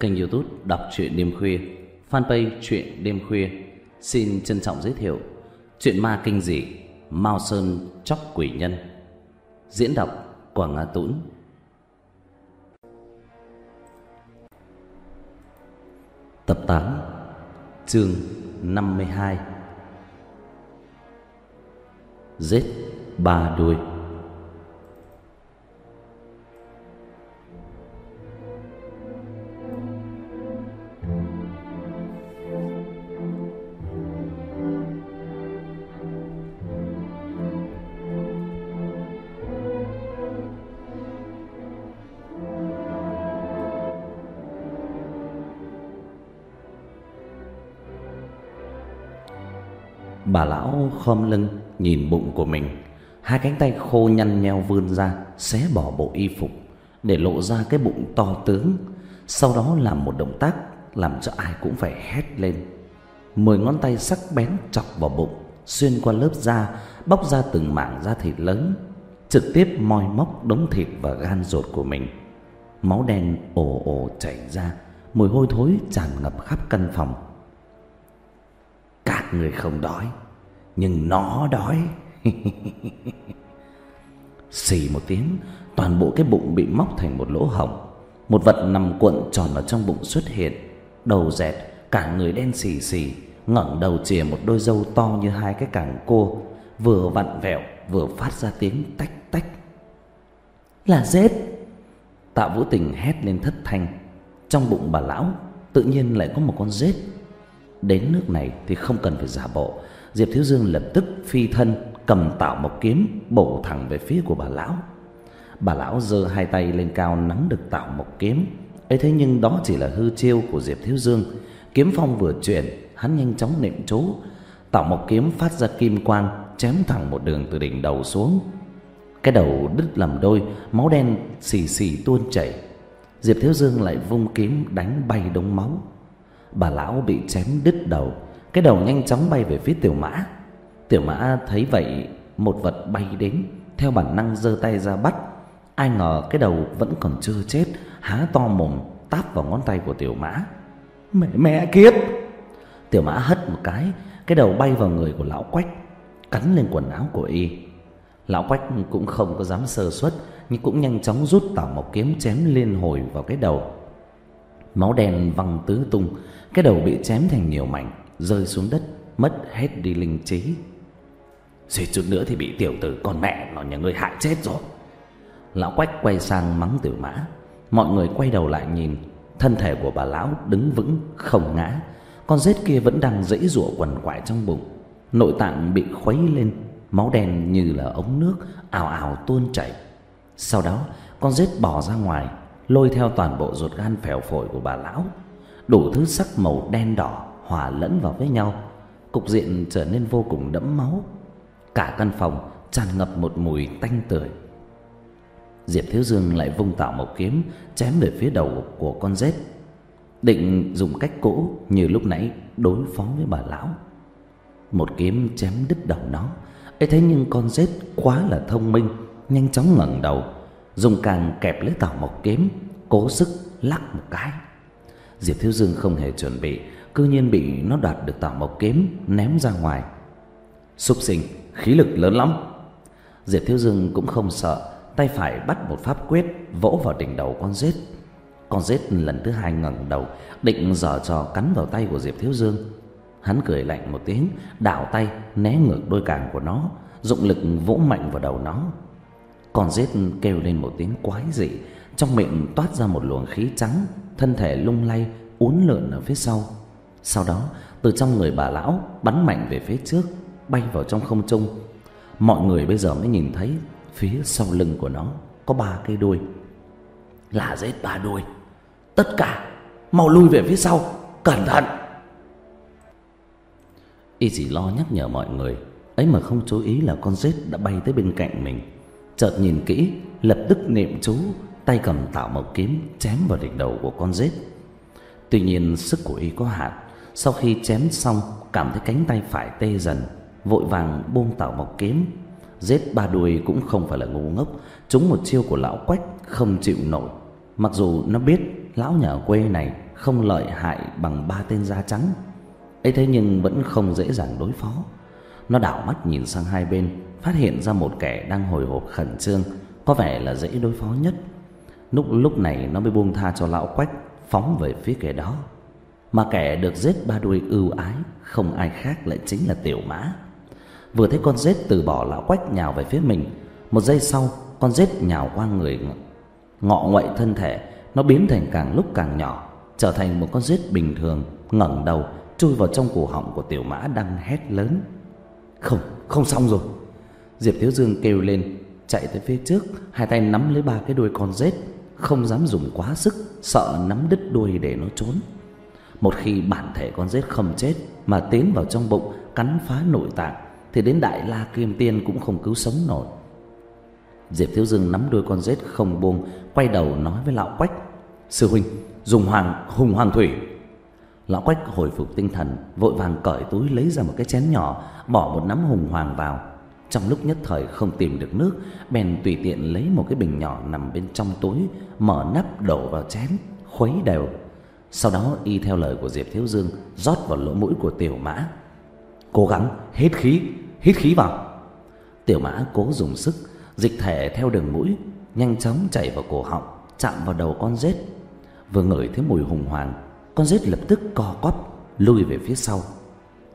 Kênh youtube Đọc truyện Đêm Khuya, Fanpage truyện Đêm Khuya. Xin trân trọng giới thiệu Chuyện ma kinh dị, Mao Sơn Chóc Quỷ Nhân. Diễn đọc Quảng Nga Tũng Tập 8 Chương 52 Giết ba đuôi. Khom lưng, nhìn bụng của mình. Hai cánh tay khô nhăn nheo vươn ra, Xé bỏ bộ y phục, Để lộ ra cái bụng to tướng. Sau đó làm một động tác Làm cho ai cũng phải hét lên. Mười ngón tay sắc bén chọc vào bụng, Xuyên qua lớp da, Bóc ra từng mảng da thịt lớn, Trực tiếp moi móc đống thịt và gan ruột của mình. Máu đen ồ ồ chảy ra, Mùi hôi thối tràn ngập khắp căn phòng. Các người không đói. Nhưng nó đói. Xì một tiếng, Toàn bộ cái bụng bị móc thành một lỗ hổng. Một vật nằm cuộn tròn ở trong bụng xuất hiện. Đầu dẹt, Cả người đen xì xì, ngẩng đầu chìa một đôi râu to như hai cái càng cô Vừa vặn vẹo, Vừa phát ra tiếng tách tách. Là rết Tạ Vũ Tình hét lên thất thanh. Trong bụng bà lão, Tự nhiên lại có một con rết Đến nước này thì không cần phải giả bộ. Diệp Thiếu Dương lập tức phi thân cầm tạo một kiếm bổ thẳng về phía của bà lão. Bà lão giơ hai tay lên cao nắm được tạo một kiếm. ấy thế nhưng đó chỉ là hư chiêu của Diệp Thiếu Dương. Kiếm phong vừa chuyển, hắn nhanh chóng niệm chú, tạo một kiếm phát ra kim quang, chém thẳng một đường từ đỉnh đầu xuống. Cái đầu đứt làm đôi, máu đen xì xì tuôn chảy. Diệp Thiếu Dương lại vung kiếm đánh bay đống máu. Bà lão bị chém đứt đầu, cái đầu nhanh chóng bay về phía Tiểu Mã. Tiểu Mã thấy vậy, một vật bay đến, theo bản năng giơ tay ra bắt. Ai ngờ cái đầu vẫn còn chưa chết, há to mồm táp vào ngón tay của Tiểu Mã. Mẹ mẹ kiếp. Tiểu Mã hất một cái, cái đầu bay vào người của lão Quách, cắn lên quần áo của y. Lão Quách cũng không có dám sơ suất, nhưng cũng nhanh chóng rút tảo một kiếm chém liên hồi vào cái đầu. Máu đen văng tứ tung, cái đầu bị chém thành nhiều mảnh, rơi xuống đất, mất hết đi linh trí. Suy chút nữa thì bị tiểu tử con mẹ nó nhà ngươi hại chết rồi. Lão Quách quay sang mắng tiểu mã. Mọi người quay đầu lại nhìn Thân thể của bà lão đứng vững không ngã. Con rết kia vẫn đang giãy giụa quằn quại trong bụng. Nội tạng bị khuấy lên Máu đen như là ống nước ào ào tuôn chảy. Sau đó con rết bò ra ngoài Lôi theo toàn bộ ruột gan phèo phổi của bà lão. Đủ thứ sắc màu đen đỏ hòa lẫn vào với nhau Cục diện trở nên vô cùng đẫm máu Cả căn phòng tràn ngập một mùi tanh tưởi. Diệp Thiếu Dương lại vung tạo một kiếm chém về phía đầu của con rết, định dùng cách cũ như lúc nãy đối phó với bà lão. Một kiếm chém đứt đầu nó, ấy thế nhưng con rết quá là thông minh, nhanh chóng ngẩng đầu, dùng càng kẹp lấy tạo một kiếm, cố sức lắc một cái. Diệp Thiếu Dương không hề chuẩn bị, cư nhiên bị nó đoạt được tảo mộc kiếm ném ra ngoài. Súc sinh khí lực lớn lắm. Diệp Thiếu Dương cũng không sợ, tay phải bắt một pháp quyết vỗ vào đỉnh đầu con rết. Con rết lần thứ hai ngẩng đầu, định giở trò cắn vào tay của Diệp Thiếu Dương. Hắn cười lạnh một tiếng, đảo tay né ngược đôi càng của nó, dụng lực vỗ mạnh vào đầu nó. Con rết kêu lên một tiếng quái dị, trong miệng toát ra một luồng khí trắng, thân thể lung lay uốn lượn ở phía sau. Sau đó, từ trong người bà lão bắn mạnh về phía trước, bay vào trong không trung. Mọi người bây giờ mới nhìn thấy phía sau lưng của nó có ba cây đuôi. Là rết ba đuôi. Tất cả mau lui về phía sau, cẩn thận. Y chỉ lo nhắc nhở mọi người, ấy mà không chú ý là con rết đã bay tới bên cạnh mình. Chợt nhìn kỹ, lập tức niệm chú, tay cầm tạo một kiếm chém vào đỉnh đầu của con rết. Tuy nhiên sức của y có hạn, sau khi chém xong cảm thấy cánh tay phải tê dần, vội vàng buông tảo mộc kiếm. Giết ba đuôi cũng không phải là ngu ngốc chúng một chiêu của lão quách không chịu nổi. Mặc dù nó biết lão nhà quê này không lợi hại bằng ba tên da trắng ấy thế nhưng vẫn không dễ dàng đối phó. Nó đảo mắt nhìn sang hai bên phát hiện ra một kẻ đang hồi hộp khẩn trương có vẻ là dễ đối phó nhất. Lúc lúc này nó mới buông tha cho lão quách phóng về phía kẻ đó mà kẻ được giết ba đuôi ưu ái, không ai khác lại chính là tiểu mã. Vừa thấy con rết từ bỏ lão quách nhào về phía mình, một giây sau, con rết nhào qua người ngọ nguậy thân thể, nó biến thành càng lúc càng nhỏ, trở thành một con rết bình thường, ngẩng đầu, chui vào trong cổ họng của tiểu mã đang hét lớn. Không không xong rồi. Diệp thiếu dương kêu lên, chạy tới phía trước, hai tay nắm lấy ba cái đuôi con rết không dám dùng quá sức, sợ nắm đứt đuôi để nó trốn một khi bản thể con rết không chết mà tiến vào trong bụng, cắn phá nội tạng, thì đến đại la kim tiên cũng không cứu sống nổi. Diệp thiếu dương nắm đuôi con rết không buông, quay đầu nói với lão quách, sư huynh, dùng hoàng, hùng hoàng thủy. Lão quách hồi phục tinh thần, vội vàng cởi túi lấy ra một cái chén nhỏ, bỏ một nắm hùng hoàng vào. Trong lúc nhất thời không tìm được nước, bèn tùy tiện lấy một cái bình nhỏ nằm bên trong túi, mở nắp đổ vào chén, khuấy đều sau đó y theo lời của diệp thiếu dương, rót vào lỗ mũi của tiểu mã. Cố gắng hít khí hít khí vào. Tiểu mã cố dùng sức, dịch thể theo đường mũi, nhanh chóng chảy vào cổ họng, chạm vào đầu con rết. Vừa ngửi thấy mùi hùng hoàng, con rết lập tức co quắp, lùi về phía sau.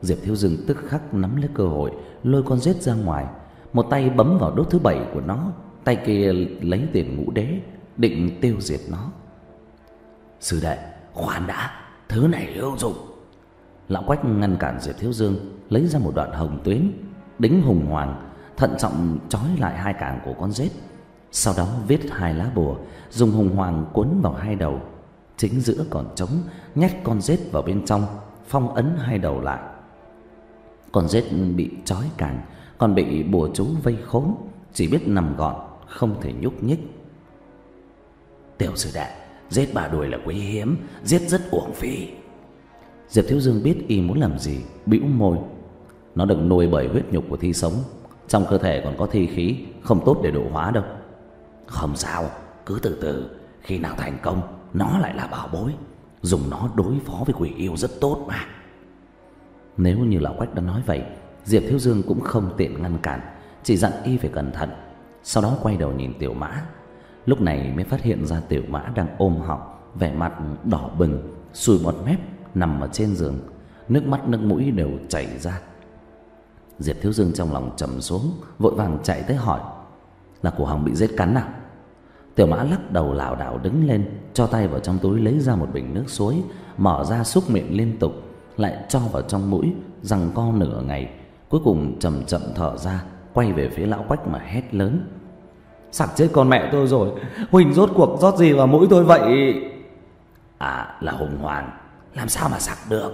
Diệp thiếu dương tức khắc nắm lấy cơ hội, lôi con rết ra ngoài. Một tay bấm vào đốt thứ bảy của nó, tay kia lấy tiền ngũ đế, định tiêu diệt nó. Sư đệ khoan đã, thứ này hữu dụng. Lão quách ngăn cản diệp thiếu dương, lấy ra một đoạn hồng tuyến, đính hùng hoàng, thận trọng trói lại hai càng của con rết sau đó viết hai lá bùa, dùng hùng hoàng cuốn vào hai đầu. Chính giữa còn trống, nhét con rết vào bên trong, phong ấn hai đầu lại. Con rết bị trói càng, còn bị bùa chú vây khốn, chỉ biết nằm gọn, không thể nhúc nhích. Tiểu sư đệ giết bà đuổi là quý hiếm, giết rất uổng phí. Diệp thiếu dương biết y muốn làm gì bĩu môi. Nó được nuôi bởi huyết nhục của thi sống. Trong cơ thể còn có thi khí, không tốt để độ hóa đâu. Không sao, cứ từ từ. Khi nào thành công, nó lại là bảo bối. Dùng nó đối phó với quỷ yêu rất tốt mà. Nếu như lão quách đã nói vậy, diệp thiếu dương cũng không tiện ngăn cản, chỉ dặn y phải cẩn thận. Sau đó quay đầu nhìn tiểu mã lúc này mới phát hiện ra tiểu mã đang ôm họng, vẻ mặt đỏ bừng, sùi bọt mép nằm ở trên giường. Nước mắt, nước mũi đều chảy ra. Diệp thiếu dương trong lòng trầm xuống, vội vàng chạy tới hỏi, là của hồng bị rết cắn à? Tiểu mã lắc đầu lảo đảo đứng lên, cho tay vào trong túi lấy ra một bình nước suối, mở ra xúc miệng liên tục, lại cho vào trong mũi, rằng co nửa ngày, cuối cùng chậm chậm thở ra, quay về phía lão quách mà hét lớn sặc chết con mẹ tôi rồi. Huỳnh rốt cuộc rót gì vào mũi tôi vậy? À là hùng hoàng làm sao mà sặc được?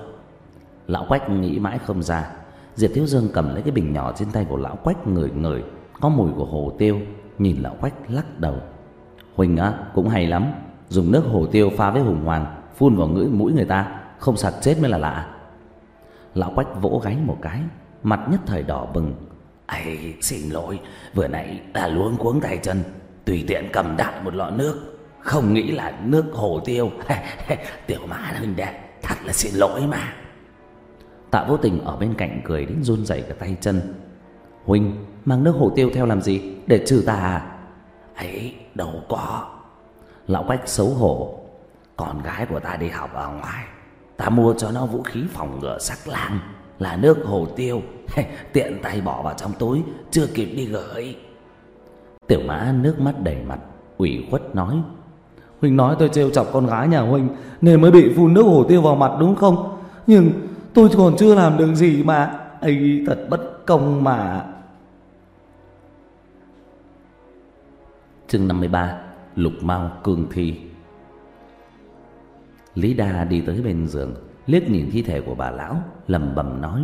Lão quách nghĩ mãi không ra. Diệp thiếu dương cầm lấy cái bình nhỏ trên tay của lão quách ngửi ngửi có mùi của hồ tiêu. Nhìn lão quách lắc đầu. Huỳnh á, cũng hay lắm. Dùng nước hồ tiêu pha với hùng hoàng phun vào ngưỡi mũi người ta, không sặc chết mới là lạ. Lão quách vỗ gáy một cái, mặt nhất thời đỏ bừng ấy xin lỗi. Vừa nãy là luống cuống tay chân, tùy tiện cầm đại một lọ nước. Không nghĩ là nước hồ tiêu. Tiểu mã huynh đệ, thật là xin lỗi mà. Tạ vô tình ở bên cạnh cười đến run rẩy cả tay chân. Huynh, mang nước hồ tiêu theo làm gì? Để trừ tà à? Ấy, đâu có. Lão quách xấu hổ. Con gái của ta đi học ở ngoài. Ta mua cho nó vũ khí phòng ngừa sắc lang, là nước hồ tiêu. tiện tay bỏ vào trong túi, chưa kịp đi gửi. Tiểu mã nước mắt đầy mặt, ủy khuất nói, huynh nói tôi trêu chọc con gái nhà huynh nên mới bị phun nước hồ tiêu vào mặt đúng không? Nhưng tôi còn chưa làm được gì mà, ấy thật bất công mà. Chương 53 lục mao, cương thi. Lý đa đi tới bên giường, liếc nhìn thi thể của bà lão, lẩm bẩm nói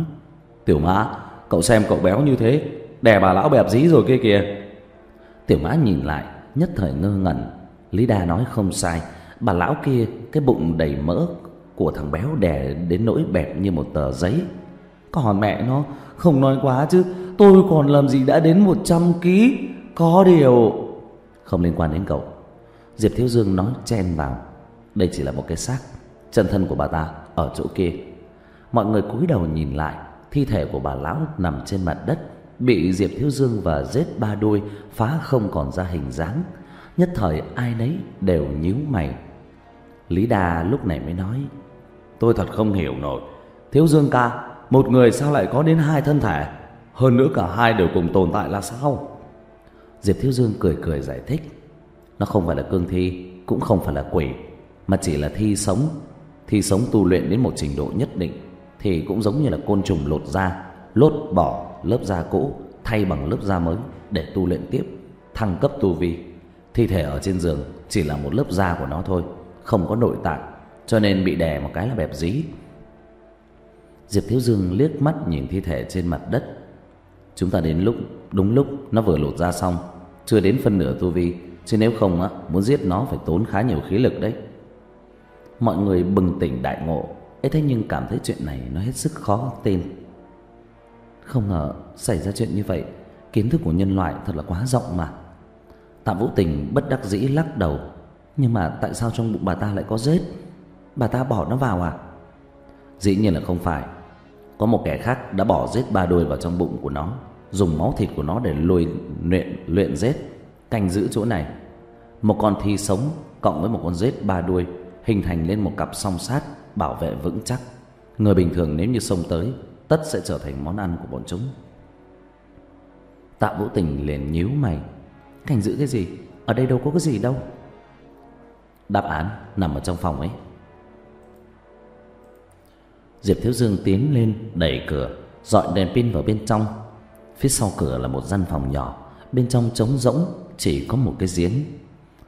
tiểu mã, cậu xem cậu béo như thế, đè bà lão bẹp dí rồi kia kìa. Tiểu mã nhìn lại, nhất thời ngơ ngẩn. Lý đa nói không sai, bà lão kia, cái bụng đầy mỡ của thằng béo đè đến nỗi bẹp như một tờ giấy. Còn mẹ nó, không nói quá chứ, tôi còn làm gì đã đến một trăm ký, có điều. Không liên quan đến cậu. Diệp thiếu dương nói chen vào. Đây chỉ là một cái xác, Chân thân của bà ta ở chỗ kia. Mọi người cúi đầu nhìn lại. Thi thể của bà lão nằm trên mặt đất Bị Diệp Thiếu Dương và giết ba đuôi Phá không còn ra hình dáng. Nhất thời ai nấy đều nhíu mày. Lý Đà lúc này mới nói Tôi thật không hiểu nổi. Thiếu Dương ca Một người sao lại có đến hai thân thể? Hơn nữa cả hai đều cùng tồn tại là sao? Diệp Thiếu Dương cười cười giải thích Nó không phải là cương thi Cũng không phải là quỷ Mà chỉ là thi sống. Thi sống tu luyện đến một trình độ nhất định thì cũng giống như là côn trùng lột da Lột bỏ lớp da cũ, Thay bằng lớp da mới Để tu luyện tiếp, Thăng cấp tu vi. Thi thể ở trên giường Chỉ là một lớp da của nó thôi, Không có nội tạng, Cho nên bị đè một cái là bẹp dí. Diệp Thiếu Dương liếc mắt nhìn thi thể trên mặt đất. Chúng ta đến lúc, Đúng lúc nó vừa lột da xong, Chưa đến phân nửa tu vi, Chứ nếu không á, Muốn giết nó phải tốn khá nhiều khí lực đấy. Mọi người bừng tỉnh đại ngộ ấy thế nhưng cảm thấy chuyện này nó hết sức khó tin. Không ngờ xảy ra chuyện như vậy Kiến thức của nhân loại thật là quá rộng mà. Tạ Vũ Tình bất đắc dĩ lắc đầu Nhưng mà tại sao trong bụng bà ta lại có rết? Bà ta bỏ nó vào à? Dĩ nhiên là không phải. Có một kẻ khác đã bỏ rết ba đuôi vào trong bụng của nó Dùng máu thịt của nó để lùi luyện, luyện rết Canh giữ chỗ này. Một con thi sống cộng với một con rết ba đuôi. Hình thành lên một cặp song sát Bảo vệ vững chắc. Người bình thường nếu như xông tới, Tất sẽ trở thành món ăn của bọn chúng. Tạ Vũ Tình liền nhíu mày. Cảnh giữ cái gì? Ở đây đâu có cái gì đâu. Đáp án nằm ở trong phòng ấy. Diệp Thiếu Dương tiến lên, đẩy cửa, dọi đèn pin vào bên trong. Phía sau cửa là một gian phòng nhỏ, Bên trong trống rỗng, Chỉ có một cái giếng.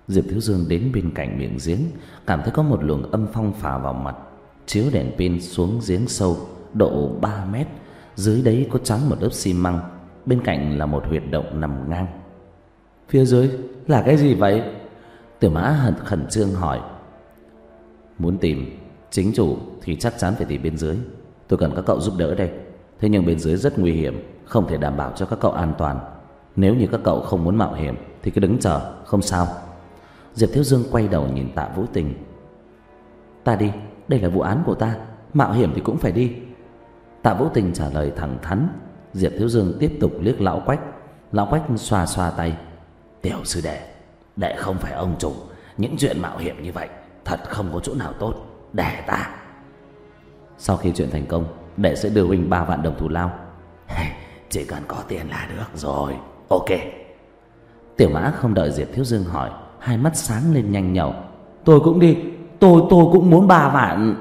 Diệp Thiếu Dương đến bên cạnh miệng giếng Cảm thấy có một luồng âm phong phả vào mặt Chiếu đèn pin xuống giếng sâu Độ 3 mét. Dưới đấy có trắng một lớp xi măng Bên cạnh là một huyệt động nằm ngang. Phía dưới là cái gì vậy? Tiểu mã hận khẩn trương hỏi. Muốn tìm chính chủ Thì chắc chắn phải tìm bên dưới. Tôi cần các cậu giúp đỡ đây. Thế nhưng bên dưới rất nguy hiểm Không thể đảm bảo cho các cậu an toàn. Nếu như các cậu không muốn mạo hiểm Thì cứ đứng chờ không sao Diệp Thiếu Dương quay đầu nhìn tạ Vũ Tình. Ta đi, Đây là vụ án của ta, Mạo hiểm thì cũng phải đi. Tạ Vũ Tình trả lời thẳng thắn. Diệp Thiếu Dương tiếp tục liếc lão quách. Lão quách xoa xoa tay. Tiểu sư đệ Đệ không phải ông chủ. Những chuyện mạo hiểm như vậy, Thật không có chỗ nào tốt. Để ta. Sau khi chuyện thành công, Đệ sẽ đưa huynh ba vạn đồng thù lao. Chỉ cần có tiền là được rồi. Ok. Tiểu mã không đợi Diệp Thiếu Dương hỏi Hai mắt sáng lên nhanh nhậu. Tôi cũng đi. Tôi tôi cũng muốn ba vạn.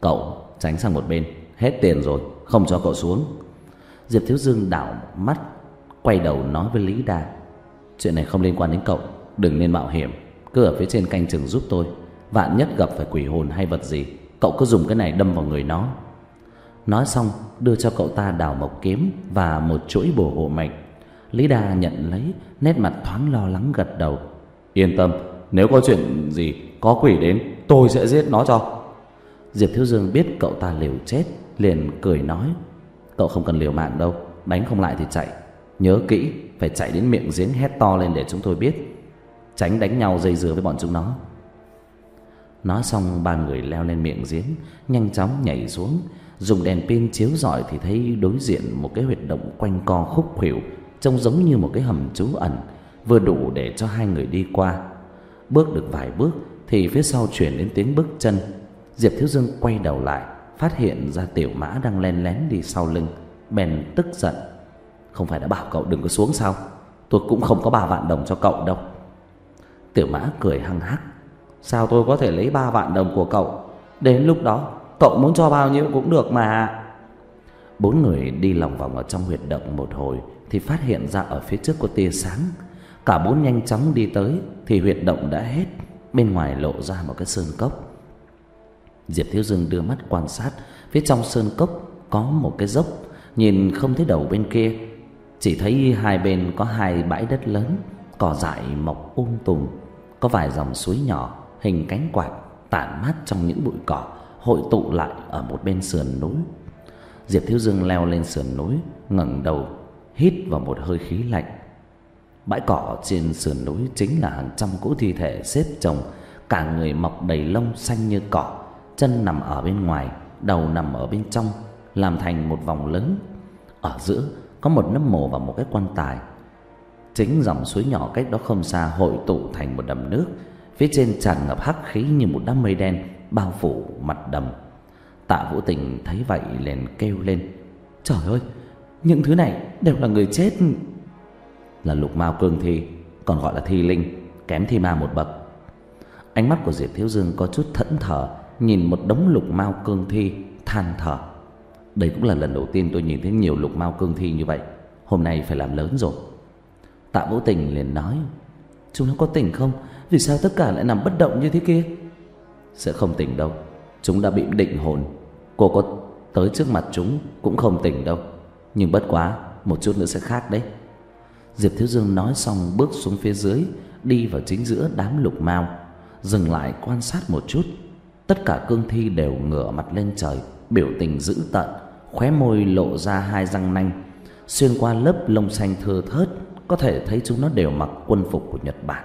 Cậu tránh sang một bên. Hết tiền rồi, Không cho cậu xuống. Diệp Thiếu Dương đảo mắt, Quay đầu nói với Lý Đà Chuyện này không liên quan đến cậu. Đừng nên mạo hiểm. Cứ ở phía trên canh chừng giúp tôi. Vạn nhất gặp phải quỷ hồn hay vật gì, Cậu cứ dùng cái này đâm vào người nó. Nói xong, đưa cho cậu ta đào mộc kiếm Và một chuỗi bổ hộ mệnh. Lý Đa nhận lấy, Nét mặt thoáng lo lắng gật đầu. Yên tâm, Nếu có chuyện gì Có quỷ đến, Tôi sẽ giết nó cho. Diệp Thiếu Dương biết cậu ta liều chết, Liền cười nói, Cậu không cần liều mạng đâu, Đánh không lại thì chạy. Nhớ kỹ, Phải chạy đến miệng giếng hét to lên để chúng tôi biết, Tránh đánh nhau dây dưa với bọn chúng nó. Nói xong, ba người leo lên miệng giếng, Nhanh chóng nhảy xuống, Dùng đèn pin chiếu rọi thì thấy đối diện một cái huyệt động quanh co khúc khuỷu, Trông giống như một cái hầm trú ẩn. Vừa đủ để cho hai người đi qua. Bước được vài bước Thì phía sau chuyển đến tiếng bước chân. Diệp Thiếu Dương quay đầu lại, Phát hiện ra tiểu mã đang len lén đi sau lưng, Bèn tức giận. Không phải đã bảo cậu đừng có xuống sao? Tôi cũng không có ba vạn đồng cho cậu đâu. Tiểu mã cười hăng hắc. Sao tôi có thể lấy ba vạn đồng của cậu? Đến lúc đó, Cậu muốn cho bao nhiêu cũng được mà. Bốn người đi lòng vòng ở trong huyệt động một hồi Thì phát hiện ra ở phía trước có tia sáng. Cả bốn nhanh chóng đi tới Thì huyệt động đã hết. Bên ngoài lộ ra một cái sơn cốc. Diệp Thiếu Dương đưa mắt quan sát. Phía trong sơn cốc có một cái dốc. Nhìn không thấy đầu bên kia. Chỉ thấy hai bên có hai bãi đất lớn, Cỏ dại mọc um tùm. Có vài dòng suối nhỏ, Hình cánh quạt, tản mát trong những bụi cỏ, Hội tụ lại ở một bên sườn núi. Diệp Thiếu Dương leo lên sườn núi, ngẩng đầu, Hít vào một hơi khí lạnh. Bãi cỏ trên sườn núi chính là hàng trăm cỗ thi thể xếp chồng Cả người mọc đầy lông xanh như cỏ, chân nằm ở bên ngoài, đầu nằm ở bên trong, làm thành một vòng lớn. Ở giữa có một nấm mồ và một cái quan tài. Chính dòng suối nhỏ cách đó không xa hội tụ thành một đầm nước. Phía trên tràn ngập hắc khí như một đám mây đen, bao phủ mặt đầm. Tạ vũ tình thấy vậy liền kêu lên, trời ơi, những thứ này đều là người chết là lục mao cương thi, còn gọi là thi linh, kém thi ma một bậc. Ánh mắt của diệp thiếu dương có chút thẫn thờ, nhìn một đống lục mao cương thi, than thở. Đây cũng là lần đầu tiên tôi nhìn thấy nhiều lục mao cương thi như vậy. Hôm nay phải làm lớn rồi. Tạ vũ tình liền nói, chúng nó có tỉnh không? Vì sao tất cả lại nằm bất động như thế kia? Sẽ không tỉnh đâu. Chúng đã bị định hồn. Cô có tới trước mặt chúng cũng không tỉnh đâu. Nhưng bất quá, một chút nữa sẽ khác đấy diệp thiếu dương nói xong bước xuống phía dưới, đi vào chính giữa đám lục mao, dừng lại quan sát một chút. Tất cả cương thi đều ngửa mặt lên trời, biểu tình dữ tợn, khóe môi lộ ra hai răng nanh. Xuyên qua lớp lông xanh thưa thớt, có thể thấy chúng nó đều mặc quân phục của nhật bản.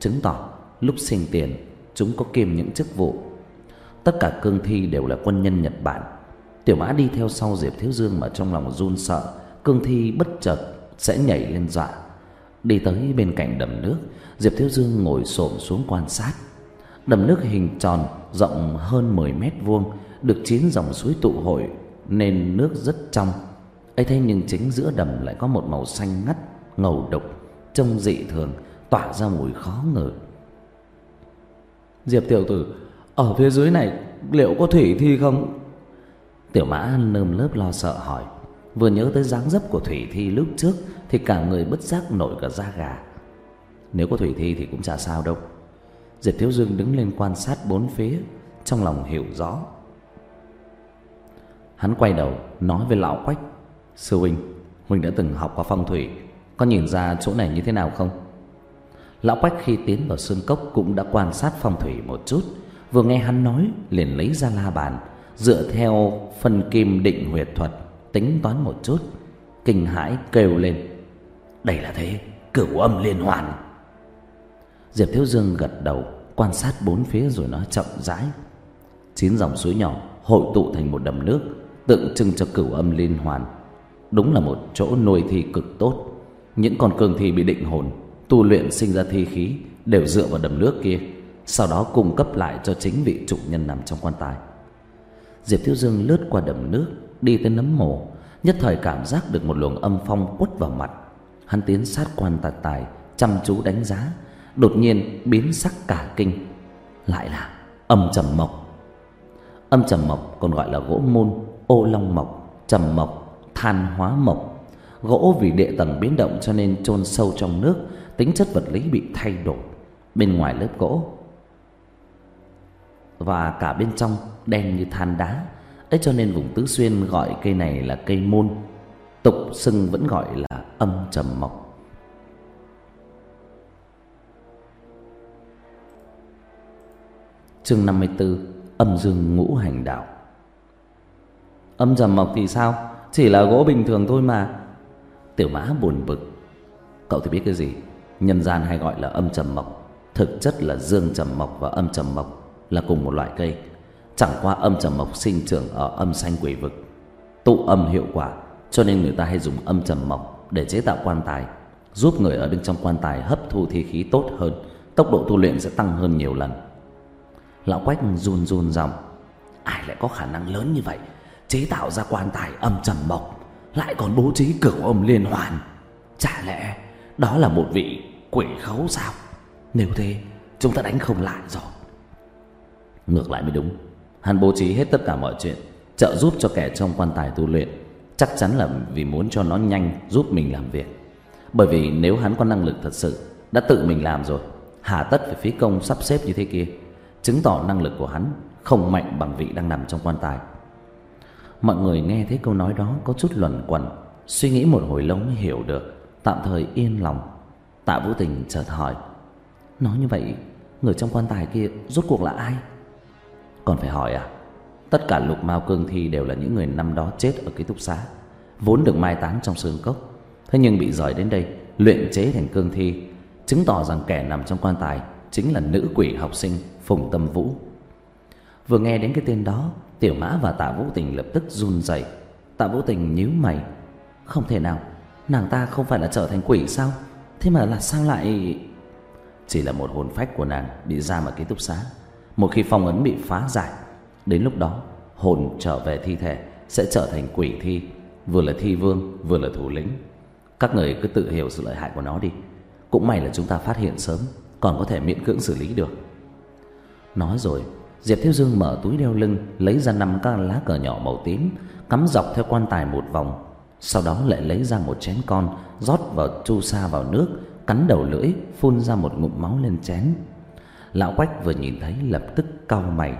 Chứng tỏ, lúc sinh tiền, chúng có kiêm những chức vụ. Tất cả cương thi đều là quân nhân nhật bản. Tiểu mã đi theo sau diệp thiếu dương mà trong lòng run sợ, cương thi bất chợt sẽ nhảy lên dọa. Đi tới bên cạnh đầm nước diệp thiếu dương ngồi xổm xuống quan sát. Đầm nước hình tròn rộng hơn 10 mét vuông được chín dòng suối tụ hội nên nước rất trong. Ấy thế nhưng chính giữa đầm lại có một màu xanh ngắt ngầu đục trông dị thường tỏa ra mùi khó ngửi. Diệp tiểu tử ở phía dưới này liệu có thủy thi không? Tiểu mã nơm lớp lo sợ hỏi vừa nhớ tới dáng dấp của thủy thi lúc trước thì cả người bất giác nổi cả da gà. Nếu có thủy thi thì cũng chả sao đâu. Diệp thiếu dương đứng lên quan sát bốn phía, trong lòng hiểu rõ. Hắn quay đầu, nói với lão quách, sư huynh huynh đã từng học qua phong thủy, có nhìn ra chỗ này như thế nào không? Lão quách khi tiến vào sơn cốc cũng đã quan sát phong thủy một chút, vừa nghe hắn nói liền lấy ra la bàn, dựa theo phần kim định huyệt thuật tính toán một chút, kinh hãi kêu lên. Đây là thế, cửu âm liên hoàn. Diệp thiếu dương gật đầu, quan sát bốn phía rồi nói chậm rãi. Chín dòng suối nhỏ hội tụ thành một đầm nước, tượng trưng cho cửu âm liên hoàn. Đúng là một chỗ nuôi thi cực tốt. Những con cương thi bị định hồn, tu luyện sinh ra thi khí đều dựa vào đầm nước kia, sau đó cung cấp lại cho chính vị chủ nhân nằm trong quan tài. Diệp thiếu dương lướt qua đầm nước đi tới nấm mồ, nhất thời cảm giác được một luồng âm phong quất vào mặt. Hắn tiến sát quan tài tài, chăm chú đánh giá, đột nhiên biến sắc cả kinh. Lại là âm trầm mộc. Âm trầm mộc còn gọi là gỗ môn, ô long mộc, trầm mộc, than hóa mộc. Gỗ vì địa tầng biến động cho nên chôn sâu trong nước, tính chất vật lý bị thay đổi. Bên ngoài lớp gỗ và cả bên trong đen như than đá ấy cho nên vùng tứ xuyên gọi cây này là cây môn. Tục xưng vẫn gọi là âm trầm mộc. Chương năm mươi 54 âm dương ngũ hành đạo. Âm trầm mộc thì sao? Chỉ là gỗ bình thường thôi mà. Tiểu mã buồn bực. Cậu thì biết cái gì? Nhân gian hay gọi là âm trầm mộc. Thực chất là dương trầm mộc và âm trầm mộc là cùng một loại cây chẳng qua âm trầm mộc sinh trưởng ở âm xanh quỷ vực, tụ âm hiệu quả, cho nên người ta hay dùng âm trầm mộc để chế tạo quan tài, giúp người ở bên trong quan tài hấp thu thi khí tốt hơn, tốc độ tu luyện sẽ tăng hơn nhiều lần. Lão quách run run giọng, ai lại có khả năng lớn như vậy? Chế tạo ra quan tài âm trầm mộc, lại còn bố trí cửu âm liên hoàn. Chả lẽ đó là một vị quỷ khấu sao? Nếu thế, chúng ta đánh không lại rồi. Ngược lại mới đúng hắn bố trí hết tất cả mọi chuyện, trợ giúp cho kẻ trong quan tài tu luyện. Chắc chắn là vì muốn cho nó nhanh giúp mình làm việc. Bởi vì nếu hắn có năng lực thật sự, đã tự mình làm rồi, hà tất phải phí công sắp xếp như thế kia, chứng tỏ năng lực của hắn không mạnh bằng vị đang nằm trong quan tài. Mọi người nghe thấy câu nói đó có chút luẩn quẩn, suy nghĩ một hồi lâu mới hiểu được. Tạm thời yên lòng. Tạ vũ tình chợt hỏi, nói như vậy, người trong quan tài kia rốt cuộc là ai? Còn phải hỏi à tất cả lục mao cương thi đều là những người năm đó chết ở ký túc xá, vốn được mai táng trong xương cốc. Thế nhưng bị rời đến đây, luyện chế thành cương thi, chứng tỏ rằng kẻ nằm trong quan tài chính là nữ quỷ học sinh phùng tâm vũ. Vừa nghe đến cái tên đó, Tiểu Mã và Tạ Vũ Tình lập tức run rẩy. Tạ Vũ Tình nhíu mày. Không thể nào, Nàng ta không phải là trở thành quỷ sao? Thế mà là sao lại Chỉ là một hồn phách của nàng Bị ra ở ký túc xá. Một khi phong ấn bị phá giải, Đến lúc đó, hồn trở về thi thể Sẽ trở thành quỷ thi, Vừa là thi vương, vừa là thủ lĩnh. Các người cứ tự hiểu sự lợi hại của nó đi. Cũng may là chúng ta phát hiện sớm, Còn có thể miễn cưỡng xử lý được. Nói rồi, Diệp Thiếu Dương mở túi đeo lưng, Lấy ra năm các lá cờ nhỏ màu tím, Cắm dọc theo quan tài một vòng. Sau đó lại lấy ra một chén con, Rót vào chu sa vào nước, Cắn đầu lưỡi, Phun ra một ngụm máu lên chén. Lão Quách vừa nhìn thấy lập tức cau mày.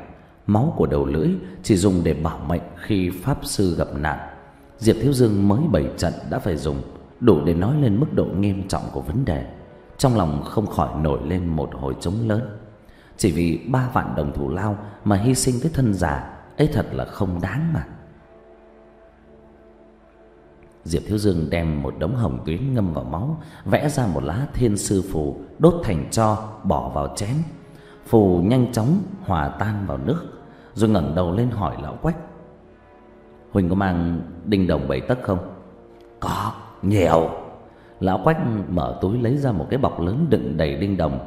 Máu của đầu lưỡi Chỉ dùng để bảo mệnh khi Pháp Sư gặp nạn. Diệp Thiếu Dương mới bảy trận đã phải dùng, Đủ để nói lên mức độ nghiêm trọng của vấn đề. Trong lòng không khỏi nổi lên một hồi trống lớn. Chỉ vì ba vạn đồng thủ lao Mà hy sinh cái thân già, ấy thật là không đáng mà. Diệp Thiếu Dương đem một đống hồng tuyến ngâm vào máu, Vẽ ra một lá thiên sư phù, Đốt thành cho, bỏ vào chén. Phù nhanh chóng hòa tan vào nước Rồi ngẩng đầu lên hỏi lão Quách. Huỳnh có mang đinh đồng bảy tấc không? Có, nhiều. Lão Quách mở túi lấy ra một cái bọc lớn đựng đầy đinh đồng.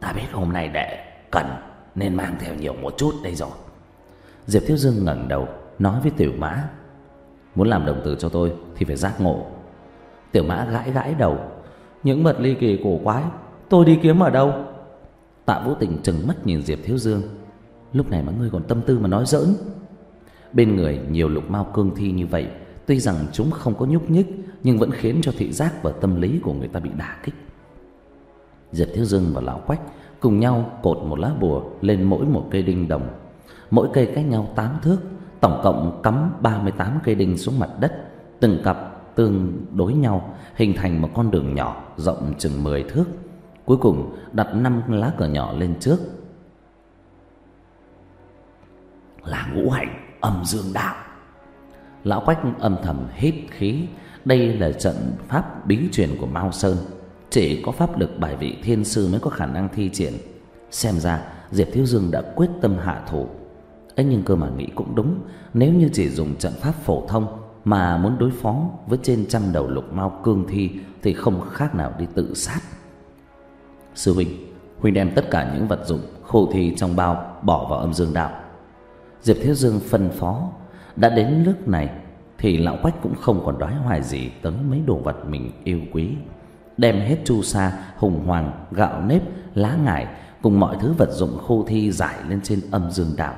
Ta biết hôm nay đệ cần Nên mang theo nhiều một chút đây rồi. Diệp Thiếu Dương ngẩng đầu Nói với Tiểu Mã. Muốn làm đồng tử cho tôi thì phải giác ngộ. Tiểu Mã gãi gãi đầu. Những mật ly kỳ cổ quái Tôi đi kiếm ở đâu? Tạ Vũ Tình chừng mắt nhìn Diệp Thiếu Dương. Lúc này mà ngươi còn tâm tư mà nói giỡn. Bên người nhiều lục mao cương thi như vậy, Tuy rằng chúng không có nhúc nhích, Nhưng vẫn khiến cho thị giác và tâm lý của người ta bị đả kích. Diệp Thiếu Dương và Lão Quách Cùng nhau cột một lá bùa lên mỗi một cây đinh đồng. Mỗi cây cách nhau 8 thước, Tổng cộng cắm 38 cây đinh xuống mặt đất, Từng cặp tương đối nhau, Hình thành một con đường nhỏ rộng chừng 10 thước. Cuối cùng, đặt năm lá cờ nhỏ lên trước. Là ngũ hành, âm dương đạo. Lão Quách âm thầm hít khí. Đây là trận pháp bí truyền của Mao Sơn. Chỉ có pháp lực bài vị thiên sư mới có khả năng thi triển. Xem ra, Diệp Thiếu Dương đã quyết tâm hạ thủ. Ấy nhưng cơ mà nghĩ cũng đúng. Nếu như chỉ dùng trận pháp phổ thông Mà muốn đối phó với trên trăm đầu lục mao cương thi, Thì không khác nào đi tự sát. Sư huynh Huynh đem tất cả những vật dụng khô thi trong bao bỏ vào âm dương đạo. Diệp Thiếu Dương phân phó Đã đến nước này Thì lão quách cũng không còn đoái hoài gì Tới mấy đồ vật mình yêu quý. Đem hết chu sa, hùng hoàng, gạo nếp, lá ngải Cùng mọi thứ vật dụng khô thi giải lên trên âm dương đạo.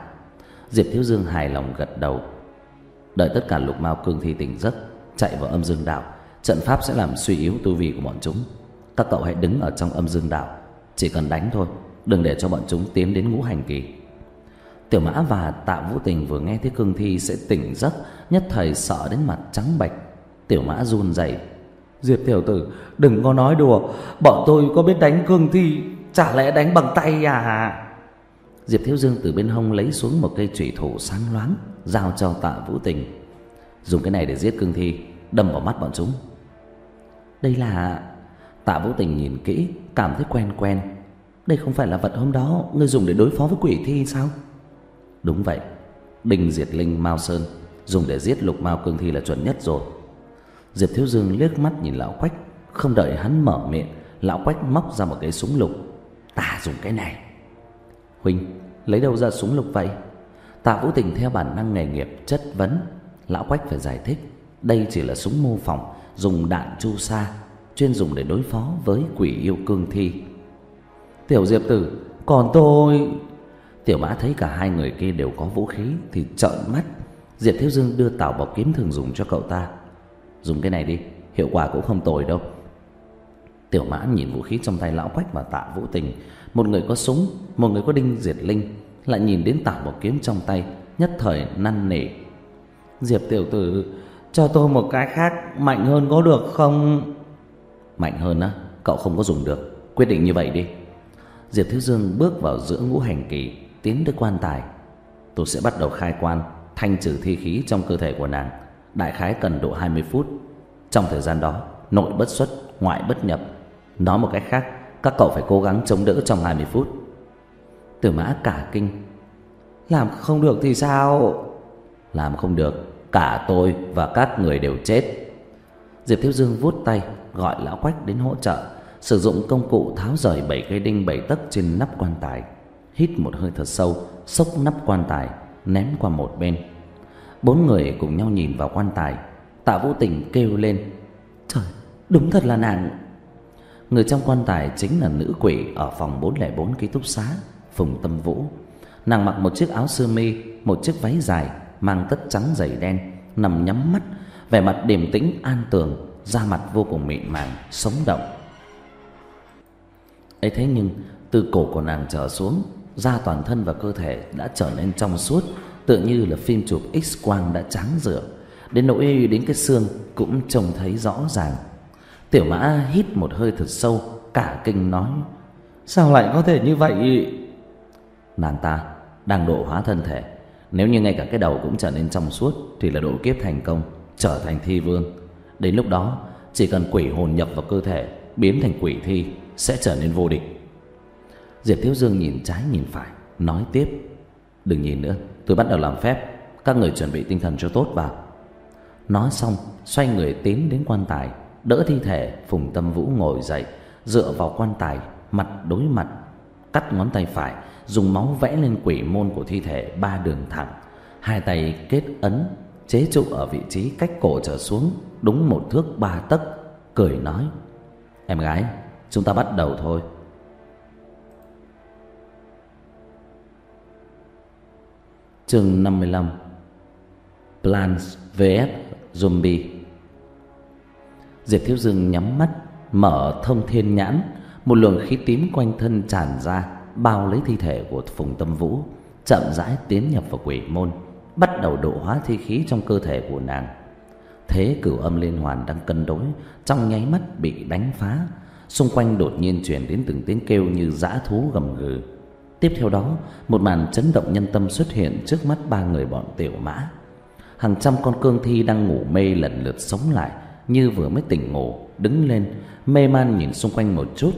Diệp Thiếu Dương hài lòng gật đầu. Đợi tất cả lục mao cương thi tỉnh giấc Chạy vào âm dương đạo Trận pháp sẽ làm suy yếu tu vi của bọn chúng. Các cậu hãy đứng ở trong âm dương đạo. Chỉ cần đánh thôi. Đừng để cho bọn chúng tiến đến ngũ hành kỳ. Tiểu mã và tạ vũ tình vừa nghe thấy cương thi sẽ tỉnh giấc Nhất thời sợ đến mặt trắng bạch Tiểu mã run rẩy. Diệp tiểu tử đừng có nói đùa. Bọn tôi có biết đánh cương thi Chả lẽ đánh bằng tay à? Diệp Thiếu Dương từ bên hông lấy xuống một cây chủy thủ sáng loáng Giao cho tạ vũ tình. Dùng cái này để giết cương thi Đâm vào mắt bọn chúng. Đây là Tạ vũ tình nhìn kỹ, Cảm thấy quen quen. Đây không phải là vật hôm đó Ngươi dùng để đối phó với quỷ thi sao? Đúng vậy, Đinh diệt linh, Mao Sơn, Dùng để giết lục Mao cương thi là chuẩn nhất rồi. Diệp Thiếu Dương liếc mắt nhìn Lão Quách, Không đợi hắn mở miệng, Lão Quách móc ra một cái súng lục. Ta dùng cái này. Huynh, lấy đâu ra súng lục vậy? Tạ Vũ Tình theo bản năng nghề nghiệp, chất vấn. Lão Quách phải giải thích, Đây chỉ là súng mô phỏng, Dùng đạn chu sa. Chuyên dùng để đối phó với quỷ yêu cương thi. Tiểu Diệp Tử, Còn tôi? Tiểu Mã thấy cả hai người kia đều có vũ khí Thì trợn mắt. Diệp Thiếu Dương đưa tảo bọc kiếm thường dùng cho cậu ta. Dùng cái này đi, Hiệu quả cũng không tồi đâu. Tiểu Mã nhìn vũ khí trong tay Lão Quách và Tạ Vũ Tình. Một người có súng, Một người có đinh diệt linh, Lại nhìn đến tảo bọc kiếm trong tay, Nhất thời năn nỉ. Diệp tiểu tử, Cho tôi một cái khác mạnh hơn có được không? Mạnh hơn á Cậu không có dùng được. Quyết định như vậy đi. Diệp Thiếu Dương bước vào giữa ngũ hành kỳ Tiến tới quan tài. Tôi sẽ bắt đầu khai quan Thanh trừ thi khí trong cơ thể của nàng. Đại khái cần độ 20 phút. Trong thời gian đó Nội bất xuất, ngoại bất nhập. Nói một cách khác các cậu phải cố gắng chống đỡ trong 20 phút. Tử mã cả kinh. Làm không được thì sao? Làm không được Cả tôi và các người đều chết. Diệp Thiếu Dương vuốt tay. Gọi lão quách đến hỗ trợ, Sử dụng công cụ tháo rời bảy cây đinh bảy tấc trên nắp quan tài. Hít một hơi thật sâu, Xốc nắp quan tài, Ném qua một bên. Bốn người cùng nhau nhìn vào quan tài. Tạ Vũ Tình kêu lên, Trời, đúng thật là nàng. Người trong quan tài chính là nữ quỷ Ở phòng 404 ký túc xá, Phùng Tâm Vũ. Nàng mặc một chiếc áo sơ mi, Một chiếc váy dài, Mang tất trắng dày đen, Nằm nhắm mắt, Vẻ mặt điềm tĩnh, an tường. Da mặt vô cùng mịn màng, Sống động. Ấy thế nhưng, từ cổ của nàng trở xuống, Da toàn thân và cơ thể đã trở nên trong suốt, Tựa như là phim chụp x-quang đã trắng rửa Đến nỗi đến cái xương cũng trông thấy rõ ràng. Tiểu mã hít một hơi thật sâu, Cả kinh nói, Sao lại có thể như vậy? Nàng ta đang độ hóa thân thể. Nếu như ngay cả cái đầu cũng trở nên trong suốt, Thì là độ kiếp thành công, Trở thành thi vương. Đến lúc đó, chỉ cần quỷ hồn nhập vào cơ thể, Biến thành quỷ thi, Sẽ trở nên vô địch. Diệp Thiếu Dương nhìn trái nhìn phải, Nói tiếp. Đừng nhìn nữa, tôi bắt đầu làm phép, Các người chuẩn bị tinh thần cho tốt vào. Nói xong, xoay người tiến đến quan tài, Đỡ thi thể, Phùng Tâm Vũ ngồi dậy, Dựa vào quan tài, Mặt đối mặt, Cắt ngón tay phải, Dùng máu vẽ lên quỷ môn của thi thể ba đường thẳng. Hai tay kết ấn, Chế trụ ở vị trí cách cổ trở xuống Đúng một thước ba tấc, Cười nói. Em gái, chúng ta bắt đầu thôi. Chương 55 Plants vs Zombie. Diệp Thiếu Dương nhắm mắt, Mở thông thiên nhãn, Một luồng khí tím quanh thân tràn ra, Bao lấy thi thể của Phùng Tâm Vũ, Chậm rãi tiến nhập vào quỷ môn, Bắt đầu độ hóa thi khí trong cơ thể của nàng. Thế cửu âm liên hoàn đang cân đối, Trong nháy mắt bị đánh phá. Xung quanh đột nhiên truyền đến từng tiếng kêu như dã thú gầm gừ. Tiếp theo đó, Một màn chấn động nhân tâm xuất hiện Trước mắt ba người bọn tiểu mã. Hàng trăm con cương thi đang ngủ mê lần lượt sống lại, Như vừa mới tỉnh ngủ, Đứng lên, Mê man nhìn xung quanh một chút.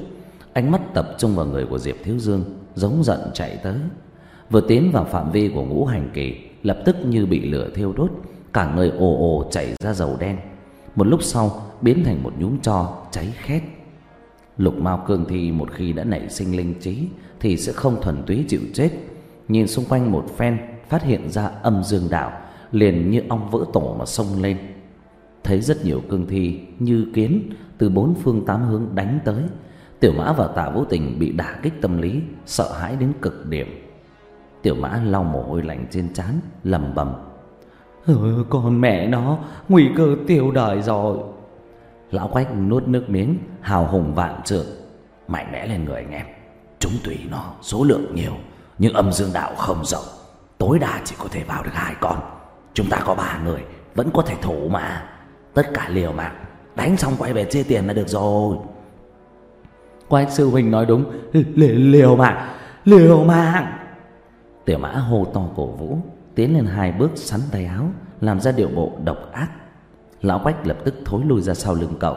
Ánh mắt tập trung vào người của Diệp Thiếu Dương, Giống giận chạy tới. Vừa tiến vào phạm vi của ngũ hành kỳ, Lập tức như bị lửa thiêu đốt Cả người ồ ồ chảy ra dầu đen Một lúc sau biến thành một nhúm tro cháy khét Lục Mao Cương Thi một khi đã nảy sinh linh trí thì sẽ không thuần túy chịu chết. Nhìn xung quanh một phen, phát hiện ra âm dương đạo, liền như ong vỡ tổ mà xông lên. Thấy rất nhiều cương thi như kiến từ bốn phương tám hướng đánh tới. Tiểu Mã và Tạ Vũ Tình bị đả kích tâm lý, sợ hãi đến cực điểm. Tiểu Mã lau mồ hôi lạnh trên trán, lẩm bẩm: "Ừ, con mẹ nó, nguy cơ tiêu đời rồi." Lão Quách nuốt nước miếng, hào hùng vạn trượng, mạnh mẽ lên người anh em. Chúng tùy nó số lượng nhiều Nhưng âm dương đạo không rộng. Tối đa chỉ có thể vào được hai con. Chúng ta có ba người Vẫn có thể thủ mà. Tất cả liều mạng Đánh xong quay về chia tiền là được rồi. Quách sư huynh nói đúng. Liều mạng Liều mạng. Tiểu mã hô to cổ vũ. Tiến lên hai bước sắn tay áo, Làm ra điệu bộ độc ác. Lão Quách lập tức thối lui ra sau lưng cậu.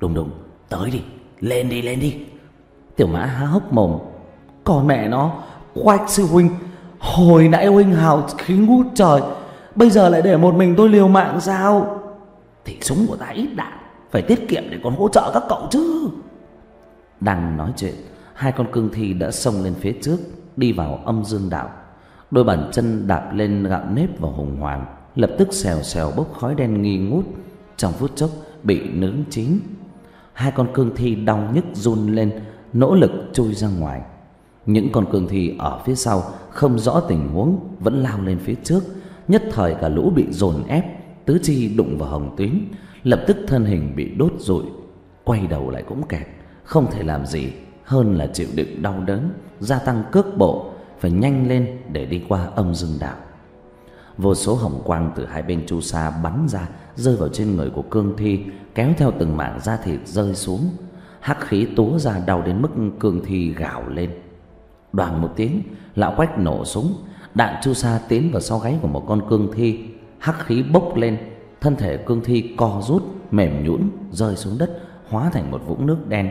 Đùng đùng, Tới đi, Lên đi lên đi. Tiểu mã há hốc mồm Còn mẹ nó, Quách sư huynh, Hồi nãy huynh hào khí ngút trời, Bây giờ lại để một mình tôi liều mạng sao? Thì súng của ta ít đạn, Phải tiết kiệm để còn hỗ trợ các cậu chứ. Đang nói chuyện, Hai con cương thi đã xông lên phía trước, Đi vào âm dương đạo. Đôi bàn chân đạp lên gạo nếp vào hùng hoàng Lập tức xèo xèo bốc khói đen nghi ngút Trong phút chốc bị nướng chín Hai con cương thi đau nhức run lên nỗ lực chui ra ngoài. Những con cương thi ở phía sau không rõ tình huống vẫn lao lên phía trước, nhất thời cả lũ bị dồn ép, tứ chi đụng vào hồng tuyến, lập tức thân hình bị đốt rụi, quay đầu lại cũng kẹt, không thể làm gì hơn là chịu đựng đau đớn, gia tăng cước bộ, phải nhanh lên để đi qua âm dương đạo. Vô số hồng quang từ hai bên chu sa bắn ra, rơi vào trên người của cương thi, kéo theo từng mảng da thịt rơi xuống. Hắc khí túa ra đau đến mức cương thi gào lên. Đoàn một tiếng lão quách nổ súng. Đạn chu sa tiến vào sau gáy của một con cương thi. Hắc khí bốc lên thân thể cương thi co rút mềm nhũn rơi xuống đất hóa thành một vũng nước đen.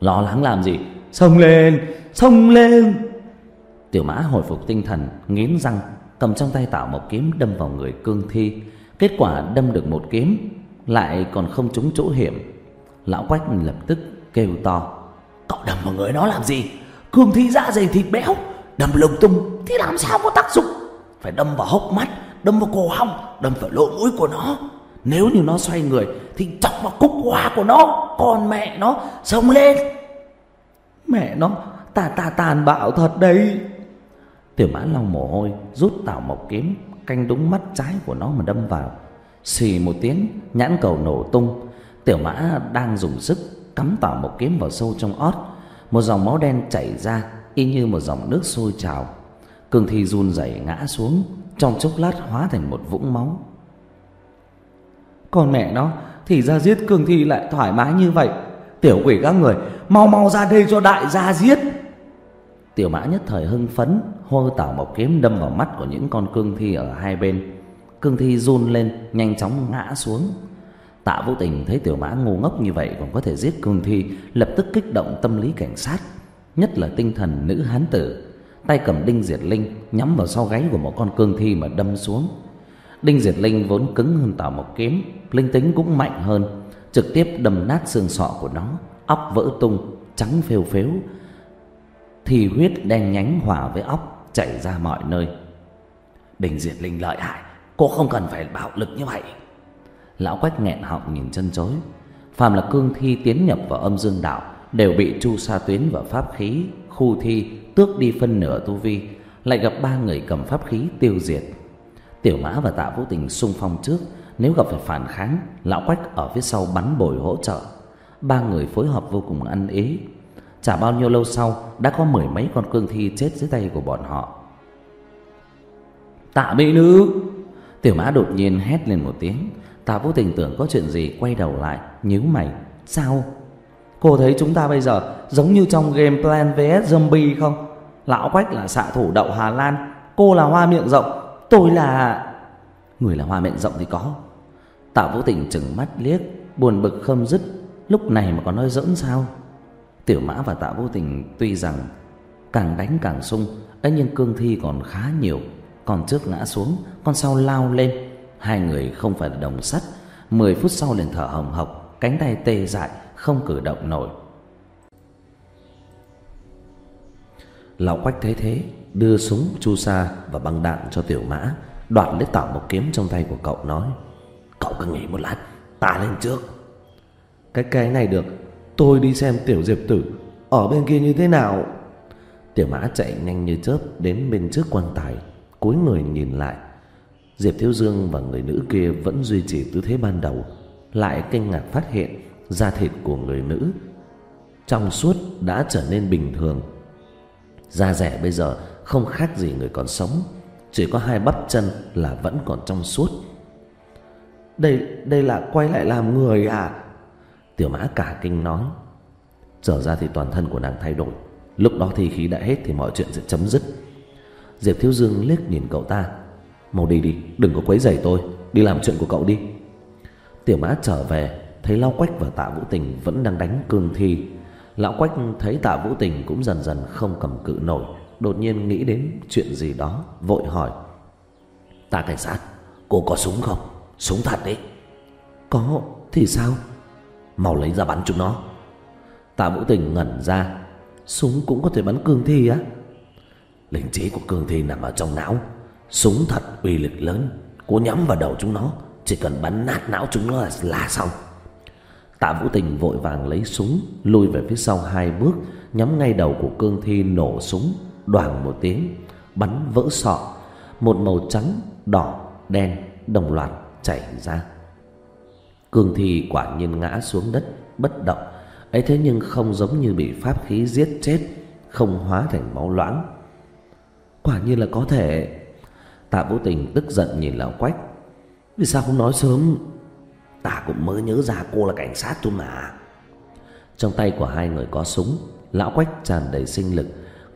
Lo lắng làm gì? Xông lên xông lên Tiểu Mã hồi phục tinh thần, nghiến răng, cầm trong tay tạo một kiếm đâm vào người cương thi. Kết quả đâm được một kiếm, lại còn không trúng chỗ hiểm. Lão Quách lập tức kêu to: "Cậu đâm vào người nó làm gì? Cương thi dạ dày thịt béo, đâm lung tung thì làm sao có tác dụng? Phải đâm vào hốc mắt, đâm vào cổ họng, đâm vào lỗ mũi của nó." Nếu như nó xoay người Thì chọc vào cúc hoa của nó Còn mẹ nó Xông lên Mẹ nó, ta ta tàn bạo thật đấy. Tiểu mã long mồ hôi, Rút tảo mộc kiếm, Canh đúng mắt trái của nó mà đâm vào. Xì một tiếng, Nhãn cầu nổ tung. Tiểu mã đang dùng sức Cắm tảo mộc kiếm vào sâu trong ót. Một dòng máu đen chảy ra, Y như một dòng nước sôi trào. Cường thi run rẩy ngã xuống, Trong chốc lát hóa thành một vũng máu. Còn mẹ nó, Thì ra giết Cường thi lại thoải mái như vậy. Tiểu quỷ các người Mau mau ra đây cho đại gia giết. Tiểu mã nhất thời hưng phấn Hô tảo một kiếm đâm vào mắt của những con cương thi ở hai bên. Cương thi run lên Nhanh chóng ngã xuống. Tạ Vũ Tình thấy tiểu mã ngu ngốc như vậy Còn có thể giết cương thi Lập tức kích động tâm lý cảnh sát Nhất là tinh thần nữ hán tử. Tay cầm đinh diệt linh Nhắm vào sau gáy của một con cương thi mà đâm xuống. Đinh Diệt Linh vốn cứng hơn tảo một Kiếm, linh tính cũng mạnh hơn, trực tiếp đâm nát xương sọ của nó, óc vỡ tung, trắng phêu phếu. Thì huyết đen nhánh hòa với óc chảy ra mọi nơi. bình Diệt Linh lợi hại, cô không cần phải bạo lực như vậy. Lão Quách nghẹn họng nhìn chân chối. Phàm là cương thi tiến nhập vào âm dương đạo đều bị chu sa tuyến và pháp khí khu thi tước đi phân nửa tu vi, lại gặp ba người cầm pháp khí tiêu diệt. Tiểu Mã và Tạ Vũ Tình xung phong trước, nếu gặp phải phản kháng, lão Quách ở phía sau bắn bồi hỗ trợ. Ba người phối hợp vô cùng ăn ý. Chả bao nhiêu lâu sau, đã có mười mấy con cương thi chết dưới tay của bọn họ. Tạ mỹ nữ! Tiểu Mã đột nhiên hét lên một tiếng. Tạ vô Tình tưởng có chuyện gì quay đầu lại, nhíu mày. Sao? Cô thấy chúng ta bây giờ giống như trong game Plan vs Zombie không? Lão Quách là xạ thủ đậu Hà Lan, cô là hoa miệng rộng, Tôi là... Người là hoa miệng rộng thì có. Tạ Vũ Tình chừng mắt liếc, Buồn bực không dứt, Lúc này mà còn nói giỡn sao? Tiểu Mã và Tạ Vũ Tình tuy rằng Càng đánh càng sung, ấy nhưng cương thi còn khá nhiều. Còn trước ngã xuống, Con sau lao lên. Hai người không phải là đồng sắt. Mười phút sau liền thở hồng hộc, Cánh tay tê dại, Không cử động nổi. Lão Quách thấy thế, đưa súng, chu sa và băng đạn cho tiểu mã đoạt lấy tảo một kiếm trong tay của cậu nói cậu cứ nghỉ một lát ta lên trước. Cái cái này được tôi đi xem tiểu diệp tử ở bên kia như thế nào. Tiểu mã chạy nhanh như chớp đến bên trước quan tài cúi người nhìn lại. Diệp thiếu dương và người nữ kia vẫn duy trì tư thế ban đầu lại kinh ngạc phát hiện da thịt của người nữ trong suốt đã trở nên bình thường. Da rẻ bây giờ không khác gì người còn sống, chỉ có hai bắp chân là vẫn còn trong suốt. Đây đây là quay lại làm người à? Tiểu Mã cả kinh nói. Trở ra thì toàn thân của nàng thay đổi, lúc đó thì khí đã hết thì mọi chuyện sẽ chấm dứt. Diệp Thiếu Dương liếc nhìn cậu ta, "Mau đi đi, đừng có quấy rầy tôi, đi làm chuyện của cậu đi." Tiểu Mã trở về, thấy Lão Quách và Tạ Vũ Tình vẫn đang đánh cương thi. Lão Quách thấy Tạ Vũ Tình cũng dần dần không cầm cự nổi, đột nhiên nghĩ đến chuyện gì đó, vội hỏi. ta cảnh sát, cô có súng không? Súng thật đấy. Có, thì sao? Mau lấy ra bắn chúng nó. Tạ Vũ Tình ngẩn ra, súng cũng có thể bắn cương thi á? Linh trí của cương thi nằm ở trong não, súng thật uy lực lớn, cô nhắm vào đầu chúng nó, chỉ cần bắn nát não chúng nó là, là xong. Tạ Vũ Tình vội vàng lấy súng, lui về phía sau hai bước, nhắm ngay đầu của cương thi nổ súng đoàn một tiếng bắn vỡ sọ, một màu trắng, đỏ, đen, đồng loạt chảy ra. Cương thi quả nhiên ngã xuống đất, bất động. Ấy thế nhưng không giống như bị pháp khí giết chết, không hóa thành máu loãng. Quả nhiên là có thể. Tạ vũ tình tức giận nhìn lão quách. Vì sao không nói sớm? Ta cũng mới nhớ ra cô là cảnh sát thôi mà. Trong tay của hai người có súng, lão quách tràn đầy sinh lực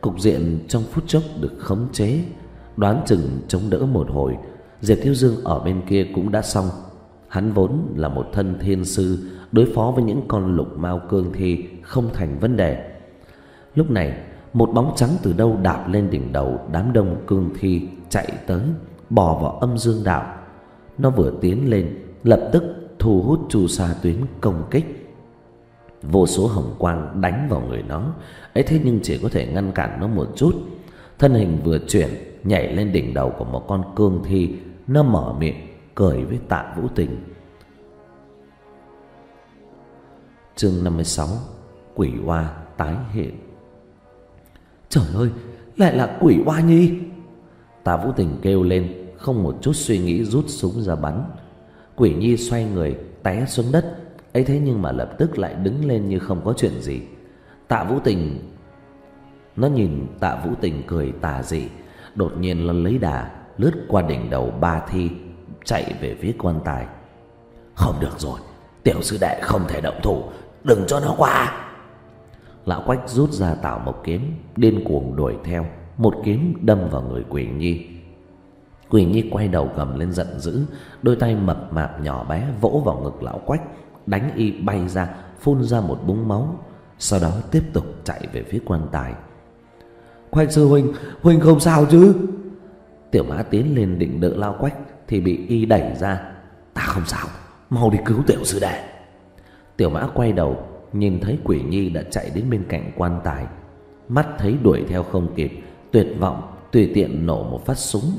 Cục diện trong phút chốc được khống chế, Đoán chừng chống đỡ một hồi, Diệp Thiếu Dương ở bên kia cũng đã xong. Hắn vốn là một thân thiên sư, Đối phó với những con lục mao cương thi Không thành vấn đề. Lúc này, một bóng trắng từ đâu đạp lên đỉnh đầu đám đông cương thi chạy tới, bò vào âm dương đạo. Nó vừa tiến lên, lập tức thu hút chu sa tuyến công kích vô số hồng quang đánh vào người nó. Ấy thế nhưng chỉ có thể ngăn cản nó một chút. Thân hình vừa chuyển, nhảy lên đỉnh đầu của một con cương thi, nó mở miệng, cười với tạ vũ tình. Chương năm mươi sáu, quỷ oa tái hiện. Trời ơi, lại là quỷ oa nhi tạ vũ tình kêu lên, không một chút suy nghĩ rút súng ra bắn. Quỷ nhi xoay người, té xuống đất ấy thế nhưng mà lập tức lại đứng lên như không có chuyện gì. Tạ vũ tình, nó nhìn tạ vũ tình cười tà dị, đột nhiên nó lấy đà, lướt qua đỉnh đầu ba thi, chạy về phía quan tài. Không được rồi, tiểu sư đệ không thể động thủ, đừng cho nó qua. Lão quách rút ra tạo một kiếm, điên cuồng đuổi theo, một kiếm đâm vào người quỷ nhi. Quỷ nhi quay đầu gầm lên giận dữ, đôi tay mập mạp nhỏ bé vỗ vào ngực lão quách đánh y bay ra, phun ra một búng máu, sau đó tiếp tục chạy về phía quan tài. Quách sư huynh huynh không sao chứ? Tiểu mã tiến lên định đỡ lao quách, thì bị y đẩy ra. Ta không sao, mau đi cứu tiểu sư đệ. Tiểu mã quay đầu, nhìn thấy quỷ nhi đã chạy đến bên cạnh quan tài. Mắt thấy đuổi theo không kịp, tuyệt vọng, tùy tiện nổ một phát súng.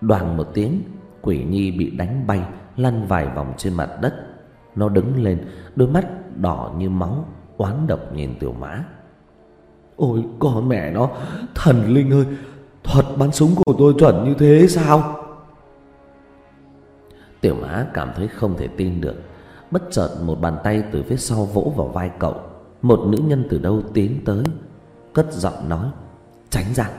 Đoàn một tiếng, quỷ nhi bị đánh bay, lăn vài vòng trên mặt đất nó đứng lên đôi mắt đỏ như máu oán độc nhìn tiểu mã. Ôi con mẹ nó thần linh ơi thuật bắn súng của tôi chuẩn như thế sao? Tiểu mã cảm thấy không thể tin được bất chợt một bàn tay từ phía sau vỗ vào vai cậu. Một nữ nhân từ đâu tiến tới cất giọng nói tránh ra.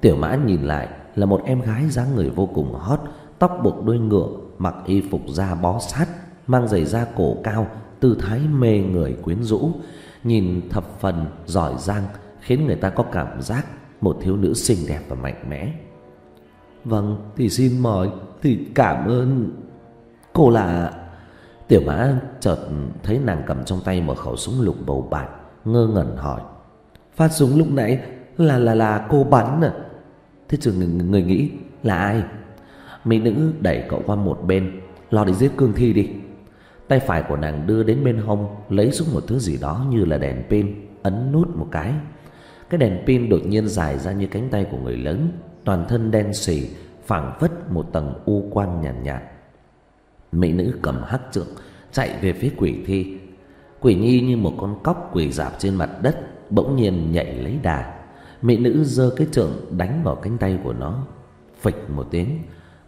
Tiểu mã nhìn lại là một em gái dáng người vô cùng hot tóc buộc đuôi ngựa mặc y phục da bó sát mang giày da cổ cao tư thái mê người quyến rũ nhìn thập phần giỏi giang khiến người ta có cảm giác một thiếu nữ xinh đẹp và mạnh mẽ. Vâng thì xin mời thì cảm ơn cô là tiểu mã chợt thấy nàng cầm trong tay một khẩu súng lục bầu bạc ngơ ngẩn hỏi. Phát súng lúc nãy là là là cô bắn à? Thế chứ người, người nghĩ là ai? Mỹ nữ đẩy cậu qua một bên lo đi giết cương thi đi tay phải của nàng đưa đến bên hông lấy xuống một thứ gì đó như là đèn pin ấn nút một cái. Cái đèn pin đột nhiên dài ra như cánh tay của người lớn toàn thân đen sì phảng phất một tầng u quang nhàn nhạt, nhạt. Mỹ nữ cầm hắc trượng chạy về phía quỷ thi. Quỷ nhi như một con cóc quỳ dạp trên mặt đất bỗng nhiên nhảy lấy đà. Mỹ nữ giơ cái trượng đánh vào cánh tay của nó. Phịch một tiếng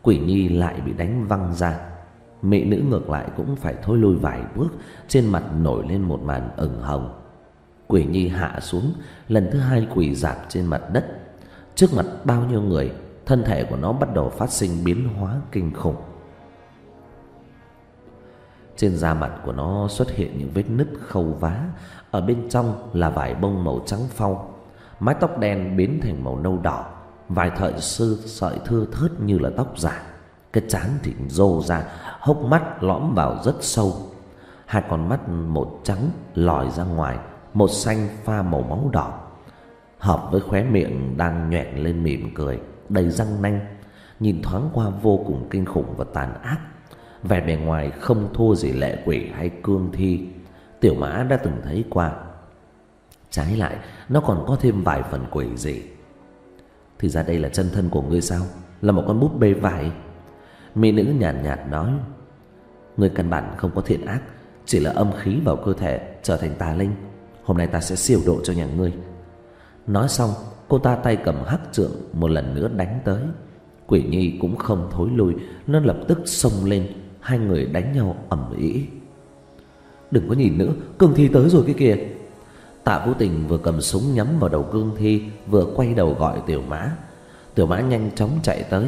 quỷ nhi lại bị đánh văng ra mỹ nữ ngược lại cũng phải thôi lùi vài bước, trên mặt nổi lên một màn ửng hồng. Quỷ nhi hạ xuống, lần thứ hai quỳ dạp trên mặt đất. Trước mặt bao nhiêu người, thân thể của nó bắt đầu phát sinh biến hóa kinh khủng. Trên da mặt của nó xuất hiện những vết nứt khâu vá, ở bên trong là vải bông màu trắng phau. Mái tóc đen biến thành màu nâu đỏ, vài thợ sư sợi thưa thớt như là tóc giả cái trán thì rô ra, hốc mắt lõm vào rất sâu. Hai con mắt một trắng lòi ra ngoài, một xanh pha màu máu đỏ. Hợp với khóe miệng đang nhoẹn lên mỉm cười, đầy răng nanh. Nhìn thoáng qua vô cùng kinh khủng và tàn ác. Vẻ bề ngoài không thua gì lệ quỷ hay cương thi. Tiểu mã đã từng thấy qua. Trái lại, nó còn có thêm vài phần quỷ dị. Thì ra đây là chân thân của ngươi sao? Là một con búp bê vải mỹ nữ nhàn nhạt, nhạt nói người căn bản không có thiện ác chỉ là âm khí vào cơ thể trở thành tà linh. Hôm nay ta sẽ siêu độ cho nhà ngươi. Nói xong cô ta tay cầm hắc trượng một lần nữa đánh tới. Quỷ nhi cũng không thối lui nó lập tức xông lên hai người đánh nhau ầm ĩ. Đừng có nhìn nữa cương thi tới rồi cái kìa tạ vũ tình vừa cầm súng nhắm vào đầu cương thi vừa quay đầu gọi tiểu mã. Tiểu mã nhanh chóng chạy tới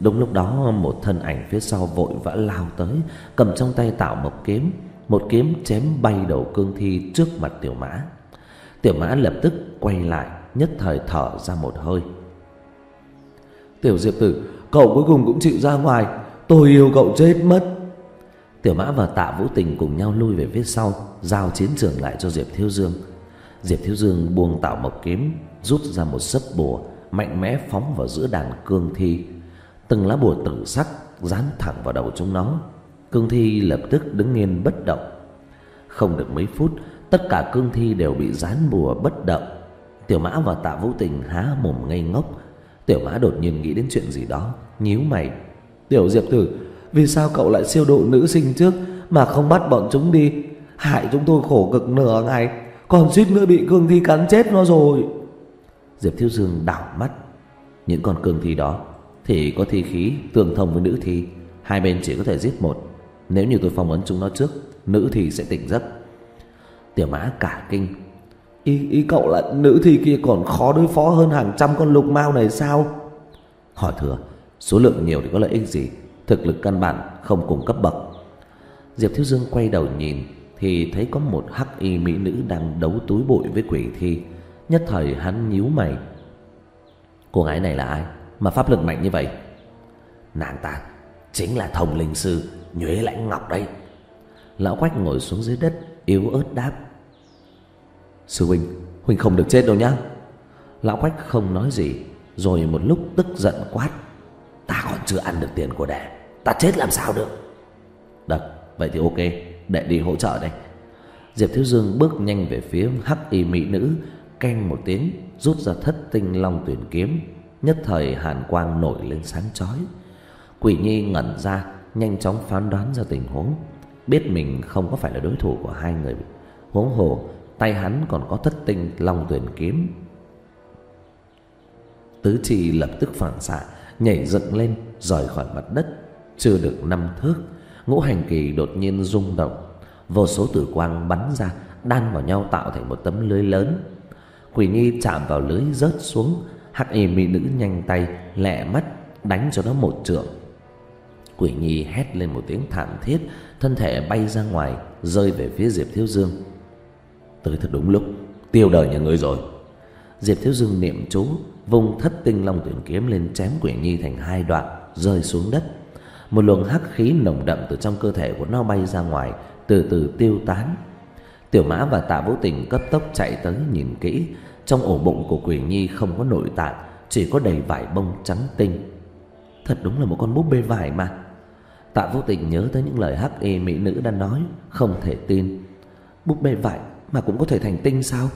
đúng lúc đó một thân ảnh phía sau vội vã lao tới cầm trong tay tạo một kiếm một kiếm chém bay đầu cương thi trước mặt tiểu mã. Tiểu mã lập tức quay lại nhất thời thở ra một hơi. Tiểu diệp tử cậu cuối cùng cũng chịu ra ngoài tôi yêu cậu chết mất. Tiểu mã và tạ vũ tình cùng nhau lui về phía sau giao chiến trường lại cho diệp thiếu dương. Diệp Thiếu Dương buông tạo mộc kiếm, rút ra một sấp bùa, mạnh mẽ phóng vào giữa đàn cương thi. Từng lá bùa tử sắc dán thẳng vào đầu chúng nó. Cương thi lập tức đứng yên bất động. Không được mấy phút, tất cả cương thi đều bị dán bùa bất động. Tiểu Mã và Tạ Vũ Tình há mồm ngây ngốc. Tiểu Mã đột nhiên nghĩ đến chuyện gì đó, nhíu mày. "Tiểu Diệp Tử, vì sao cậu lại siêu độ nữ sinh trước mà không bắt bọn chúng đi? Hại chúng tôi khổ cực nửa ngày, còn suýt nữa bị cương thi cắn chết nó rồi." Diệp Thiếu Dương đảo mắt, những con cương thi đó thì có thi khí tương thông với nữ thi, hai bên chỉ có thể giết một. Nếu như tôi phong ấn chúng nó trước, nữ thi sẽ tỉnh giấc. Tiểu Mã cả kinh, ý ý cậu là nữ thi kia còn khó đối phó hơn hàng trăm con lục mao này sao? Hỏi thừa, số lượng nhiều thì có lợi ích gì? Thực lực căn bản không cùng cấp bậc. Diệp Thiếu Dương quay đầu nhìn thì thấy có một hắc y mỹ nữ đang đấu túi bụi với quỷ thi. Nhất thời hắn nhíu mày. Cô gái này là ai mà pháp lực mạnh như vậy? Nàng ta chính là thông linh sư Nhuế Lãnh Ngọc đây. Lão Quách ngồi xuống dưới đất yếu ớt đáp. Sư huynh, huynh không được chết đâu nhá. Lão Quách không nói gì, rồi một lúc tức giận quát. Ta còn chưa ăn được tiền của đệ, ta chết làm sao được? Được, vậy thì ok, đệ đi hỗ trợ đây. Diệp Thiếu Dương bước nhanh về phía hắc y mỹ nữ, keng một tiếng, rút ra thất tinh long tuyển kiếm, nhất thời hàn quang nổi lên sáng chói. Quỷ Nhi ngẩn ra, nhanh chóng phán đoán ra tình huống, biết mình không có phải là đối thủ của hai người. Huống hồ, tay hắn còn có thất tinh long tuyển kiếm. Tứ Trì lập tức phản xạ, nhảy dựng lên, rời khỏi mặt đất, chưa được năm thước, ngũ hành kỳ đột nhiên rung động, vô số tử quang bắn ra, đan vào nhau tạo thành một tấm lưới lớn. Quỷ Nhi chạm vào lưới rớt xuống, hắc y mỹ nữ nhanh tay, lẹ mắt đánh cho nó một trượng. Quỷ Nhi hét lên một tiếng thảm thiết, thân thể bay ra ngoài, rơi về phía Diệp Thiếu Dương. Tới thật đúng lúc, tiêu đời nhà ngươi rồi. Diệp Thiếu Dương niệm chú, vung thất tinh long tuyển kiếm lên chém Quỷ Nhi thành hai đoạn, rơi xuống đất. Một luồng hắc khí nồng đậm từ trong cơ thể của nó bay ra ngoài, từ từ tiêu tán. Tiểu Mã và Tạ Vũ Tình cấp tốc chạy tới nhìn kỹ, trong ổ bụng của Quỷ Nhi không có nội tạng, chỉ có đầy vải bông trắng tinh. Thật đúng là một con búp bê vải mà. Tạ vô Tình nhớ tới những lời hắc y mỹ nữ đã nói, không thể tin. Búp bê vải mà cũng có thể thành tinh sao?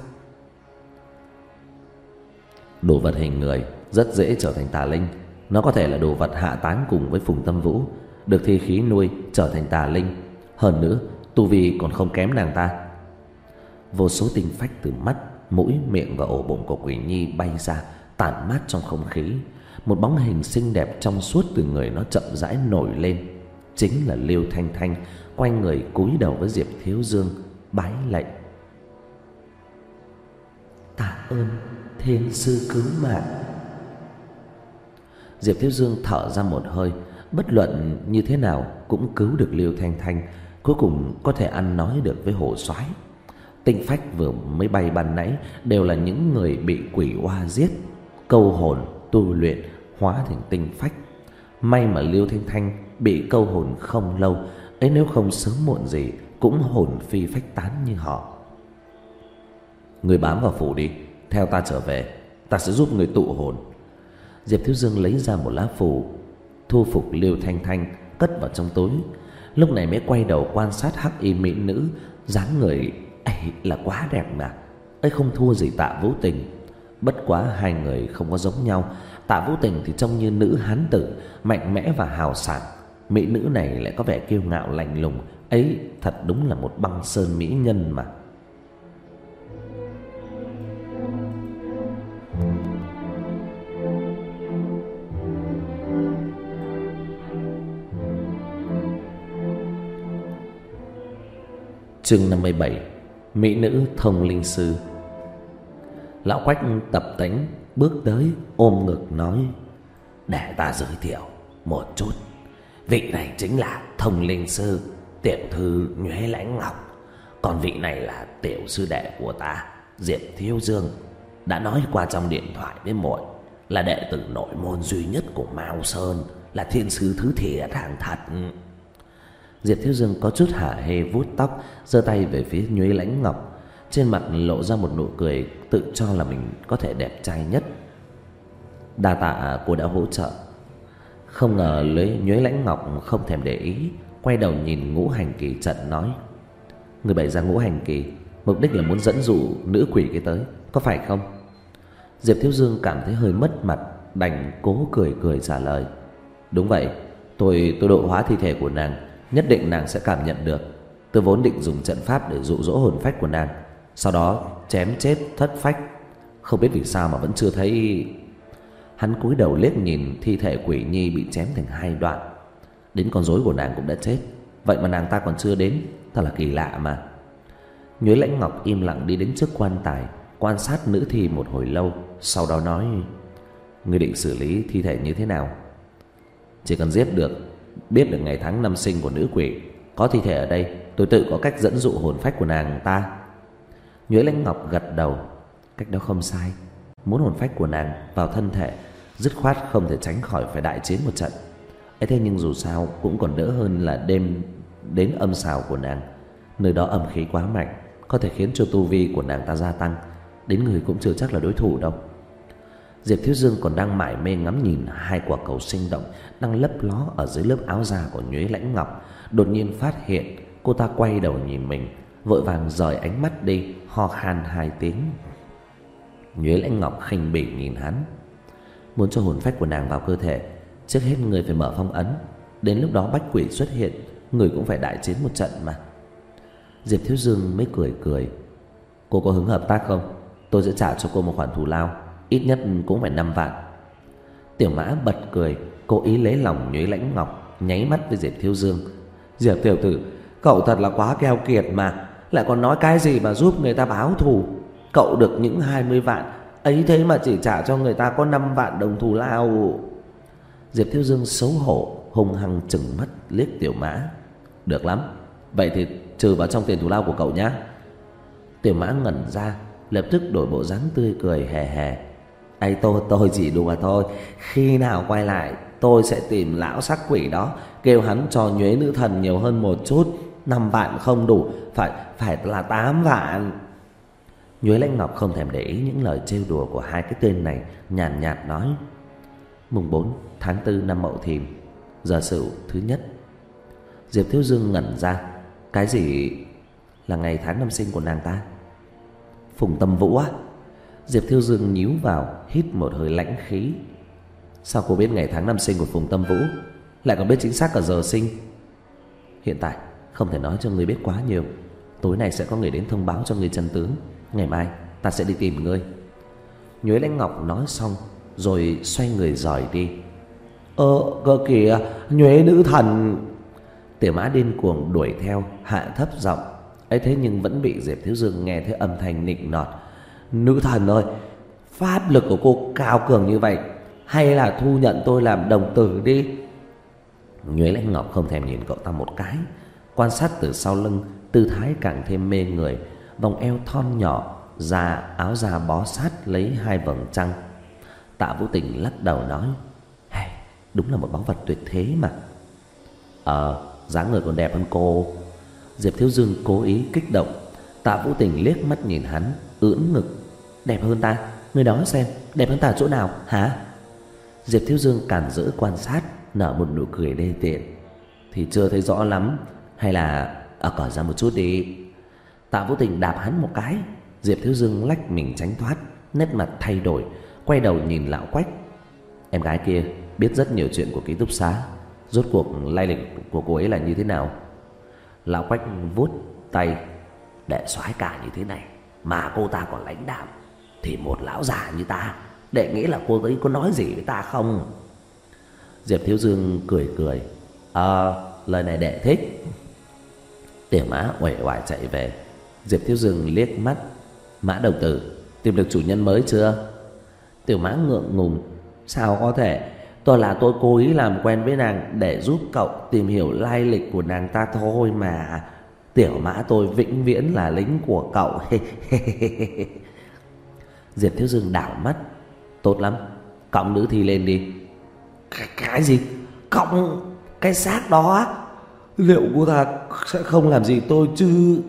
Đồ vật hình người rất dễ trở thành tà linh. Nó có thể là đồ vật hạ tán cùng với Phùng Tâm Vũ, được thi khí nuôi trở thành tà linh. Hơn nữa, tu vi còn không kém nàng ta. Vô số tinh phách từ mắt, mũi, miệng và ổ bụng của Quỷ Nhi bay ra, tản mát trong không khí. Một bóng hình xinh đẹp trong suốt từ người nó chậm rãi nổi lên. Chính là Liêu Thanh Thanh, quay người cúi đầu với Diệp Thiếu Dương, bái lạy. Tạ ơn thiên sư cứu mạng. Diệp Thiếu Dương thở ra một hơi, bất luận như thế nào cũng cứu được Liêu Thanh Thanh, cuối cùng có thể ăn nói được với Hồ Soái. Tinh phách vừa mới bay ban nãy đều là những người bị quỷ oa giết, câu hồn tu luyện hóa thành tinh phách. May mà Liêu Thanh Thanh bị câu hồn không lâu, ấy nếu không sớm muộn gì cũng hồn phi phách tán như họ. Người bám vào phủ đi, theo ta trở về, ta sẽ giúp người tụ hồn. Diệp Thiếu Dương lấy ra một lá phù, thu phục Liêu Thanh Thanh cất vào trong túi. Lúc này mới quay đầu quan sát hắc y mỹ nữ, dáng người ấy là quá đẹp mà. Ấy không thua gì Tạ Vũ Tình. Bất quá hai người không có giống nhau, Tạ Vũ Tình thì trông như nữ hán tử, mạnh mẽ và hào sảng. Mỹ nữ này lại có vẻ kiêu ngạo lạnh lùng, ấy thật đúng là một băng sơn mỹ nhân mà. Chương 57 Mỹ nữ thông linh sư. Lão Quách tập tánh bước tới, ôm ngực nói, Để ta giới thiệu một chút. Vị này chính là thông linh sư Tiểu thư Nhuế Lãnh Ngọc. Còn vị này là tiểu sư đệ của ta, Diệp Thiếu Dương. Đã nói qua trong điện thoại với muội Là đệ tử nội môn duy nhất của Mao Sơn, Là thiên sư thứ thiệt hàng thật. Diệp Thiếu Dương có chút hả hê vuốt tóc, giơ tay về phía Nhuế Lãnh Ngọc. Trên mặt lộ ra một nụ cười Tự cho là mình có thể đẹp trai nhất. Đa tạ cô đã hỗ trợ. Không ngờ lấy nhuế lãnh ngọc không thèm để ý, Quay đầu nhìn ngũ hành kỳ trận nói, Người bày ra ngũ hành kỳ, Mục đích là muốn dẫn dụ nữ quỷ kia tới, Có phải không? Diệp Thiếu Dương cảm thấy hơi mất mặt, Đành cố cười cười trả lời, Đúng vậy, Tôi tôi độ hóa thi thể của nàng. Nhất định nàng sẽ cảm nhận được. Tôi vốn định dùng trận pháp để dụ dỗ hồn phách của nàng, Sau đó chém chết thất phách. Không biết vì sao mà vẫn chưa thấy. Hắn cúi đầu liếc nhìn thi thể quỷ nhi bị chém thành hai đoạn. Đến con rối của nàng cũng đã chết. Vậy mà nàng ta còn chưa đến, Thật là kỳ lạ mà. Nhuế lãnh ngọc im lặng đi đến trước quan tài, Quan sát nữ thi một hồi lâu, Sau đó nói, Ngươi định xử lý thi thể như thế nào? Chỉ cần giết được Biết được ngày tháng năm sinh của nữ quỷ, Có thi thể ở đây, Tôi tự có cách dẫn dụ hồn phách của nàng ta. Nhuế lãnh ngọc gật đầu. Cách đó không sai. Muốn hồn phách của nàng vào thân thể, Dứt khoát không thể tránh khỏi phải đại chiến một trận. Ấy thế nhưng dù sao, Cũng còn đỡ hơn là đêm, Đến âm xào của nàng. Nơi đó âm khí quá mạnh, Có thể khiến cho tu vi của nàng ta gia tăng. Đến người cũng chưa chắc là đối thủ đâu. Diệp Thiếu Dương còn đang mải mê ngắm nhìn Hai quả cầu sinh động Đang lấp ló ở dưới lớp áo da của Nhuế Lãnh Ngọc. Đột nhiên phát hiện, Cô ta quay đầu nhìn mình, Vội vàng rời ánh mắt đi, Ho khan hai tiếng. Nhuế Lãnh Ngọc khinh bỉ nhìn hắn. Muốn cho hồn phách của nàng vào cơ thể, Trước hết người phải mở phong ấn. Đến lúc đó bách quỷ xuất hiện, Người cũng phải đại chiến một trận mà. Diệp Thiếu Dương mới cười cười. Cô có hứng hợp tác không? Tôi sẽ trả cho cô một khoản thù lao. Ít nhất cũng phải 5 vạn. Tiểu mã bật cười, Cố ý lấy lòng nhuế lãnh ngọc, Nháy mắt với Diệp Thiếu Dương. Diệp tiểu tử, Cậu thật là quá keo kiệt mà, Lại còn nói cái gì mà giúp người ta báo thù? Cậu được những 20 vạn, Ấy thế mà chỉ trả cho người ta có 5 vạn đồng thù lao. Diệp Thiếu Dương xấu hổ Hùng hăng chừng mắt liếc tiểu mã. Được lắm, Vậy thì trừ vào trong tiền thù lao của cậu nhé Tiểu mã ngẩn ra, Lập tức đổi bộ dáng tươi cười hề hề ấy tôi tôi chỉ đùa thôi. Khi nào quay lại Tôi sẽ tìm lão sắc quỷ đó Kêu hắn cho nhuế nữ thần nhiều hơn một chút. Năm vạn không đủ Phải phải là tám vạn. Nhuế Lãnh Ngọc không thèm để ý những lời trêu đùa của hai cái tên này Nhàn nhạt, nhạt nói. Mùng 4 tháng 4 năm Mậu Thìn Giờ sửu thứ nhất. Diệp Thiếu Dương ngẩn ra. Cái gì là ngày tháng năm sinh của nàng ta? Phùng Tâm Vũ á. Diệp Thiêu Dương nhíu vào, Hít một hơi lãnh khí. Sao cô biết ngày tháng năm sinh của Phùng Tâm Vũ? Lại còn biết chính xác cả giờ sinh? Hiện tại, không thể nói cho người biết quá nhiều. Tối nay sẽ có người đến thông báo cho người chân tướng. Ngày mai, ta sẽ đi tìm ngươi. Nhuế Lãnh Ngọc nói xong, Rồi xoay người rời đi. Ơ cơ kìa, Nhuế nữ thần. Tiểu mã điên cuồng đuổi theo, Hạ thấp giọng. Ấy thế nhưng vẫn bị Diệp Thiếu Dương nghe thấy âm thanh nịnh nọt. Nữ thần ơi Pháp lực của cô cao cường như vậy Hay là thu nhận tôi làm đồng tử đi? Nhuế Lãnh Ngọc không thèm nhìn cậu ta một cái Quan sát từ sau lưng Tư thái càng thêm mê người Vòng eo thon nhỏ Da áo da bó sát lấy hai vầng trăng. Tạ Vũ Tình lắc đầu nói hey, Đúng là một báu vật tuyệt thế mà. Ờ dáng người còn đẹp hơn cô. Diệp Thiếu Dương cố ý kích động. Tạ Vũ Tình liếc mắt nhìn hắn ưỡn ngực. Đẹp hơn ta. Người đó xem, Đẹp hơn ta chỗ nào, hả? Diệp Thiếu Dương cản giữ quan sát, Nở một nụ cười đê tiện. Thì chưa thấy rõ lắm, Hay là à, ở cỏ ra một chút đi. Tạ Vũ Tình đạp hắn một cái. Diệp Thiếu Dương lách mình tránh thoát, Nét mặt thay đổi, Quay đầu nhìn lão quách. Em gái kia biết rất nhiều chuyện của ký túc xá. Rốt cuộc lai lịch của cô ấy là như thế nào? Lão quách vuốt tay, Để soái cả như thế này. Mà cô ta còn lãnh đạm, Thì một lão già như ta Đệ nghĩ là cô ấy có nói gì với ta không? Diệp Thiếu Dương cười cười. Ờ lời này đệ thích. Tiểu mã uể oải chạy về. Diệp Thiếu Dương liếc mắt. Mã đầu tử, Tìm được chủ nhân mới chưa? Tiểu mã ngượng ngùng. Sao có thể? Tôi là tôi cố ý làm quen với nàng Để giúp cậu tìm hiểu lai lịch của nàng ta thôi mà. Tiểu mã tôi vĩnh viễn là lính của cậu. Diệp Thiếu Dương đảo mắt. Tốt lắm Cộng nữ thi lên đi. Cái, cái gì? Cộng cái xác đó Liệu cô ta sẽ không làm gì tôi chứ?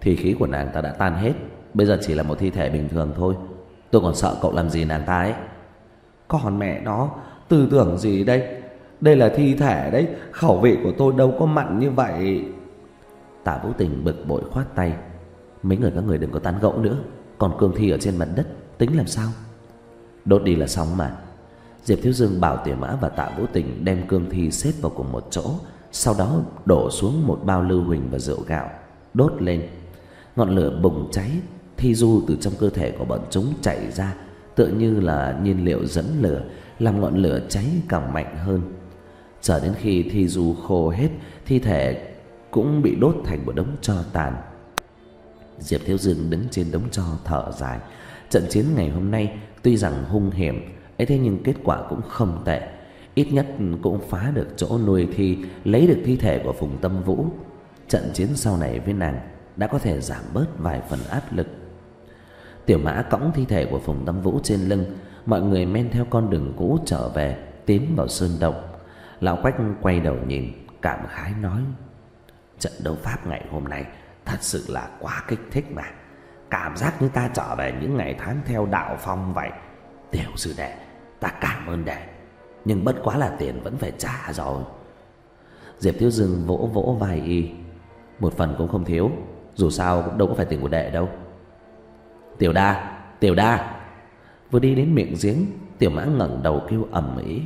Thì khí của nàng ta đã tan hết. Bây giờ chỉ là một thi thể bình thường thôi. Tôi còn sợ cậu làm gì nàng ta ấy? Còn mẹ nó Tư tưởng gì đây? Đây là thi thể đấy. Khẩu vị của tôi đâu có mặn như vậy. Tạ Vũ Tình bực bội khoát tay. Mấy người các người đừng có tán gẫu nữa. Còn cương thi ở trên mặt đất, Tính làm sao? Đốt đi là xong mà. Diệp Thiếu Dương bảo Tiểu Mã và Tạ Vũ Tình đem cương thi xếp vào cùng một chỗ, Sau đó đổ xuống một bao lưu huỳnh và rượu gạo, Đốt lên. Ngọn lửa bùng cháy, Thi du từ trong cơ thể của bọn chúng chạy ra, Tựa như là nhiên liệu dẫn lửa, Làm ngọn lửa cháy càng mạnh hơn. Chờ đến khi thi du khô hết, Thi thể cũng bị đốt thành một đống tro tàn. Diệp Thiếu Dương đứng trên đống tro thở dài. Trận chiến ngày hôm nay tuy rằng hung hiểm, ấy thế nhưng kết quả cũng không tệ. Ít nhất cũng phá được chỗ nuôi thi, Lấy được thi thể của Phùng Tâm Vũ. Trận chiến sau này với nàng Đã có thể giảm bớt vài phần áp lực. Tiểu mã cõng thi thể của Phùng Tâm Vũ trên lưng, Mọi người men theo con đường cũ trở về, Tiến vào sơn động. Lão Quách quay đầu nhìn, Cảm khái nói Trận đấu Pháp ngày hôm nay Thật sự là quá kích thích mà. Cảm giác như ta trở về những ngày tháng theo đạo phong vậy. Tiểu sư đệ, Ta cảm ơn đệ, Nhưng bất quá là tiền vẫn phải trả rồi. Diệp Thiếu Dương vỗ vỗ vai y. Một phần cũng không thiếu, Dù sao cũng đâu có phải tiền của đệ đâu. Tiểu đa Tiểu đa. Vừa đi đến miệng giếng, Tiểu mã ngẩng đầu kêu ầm ĩ.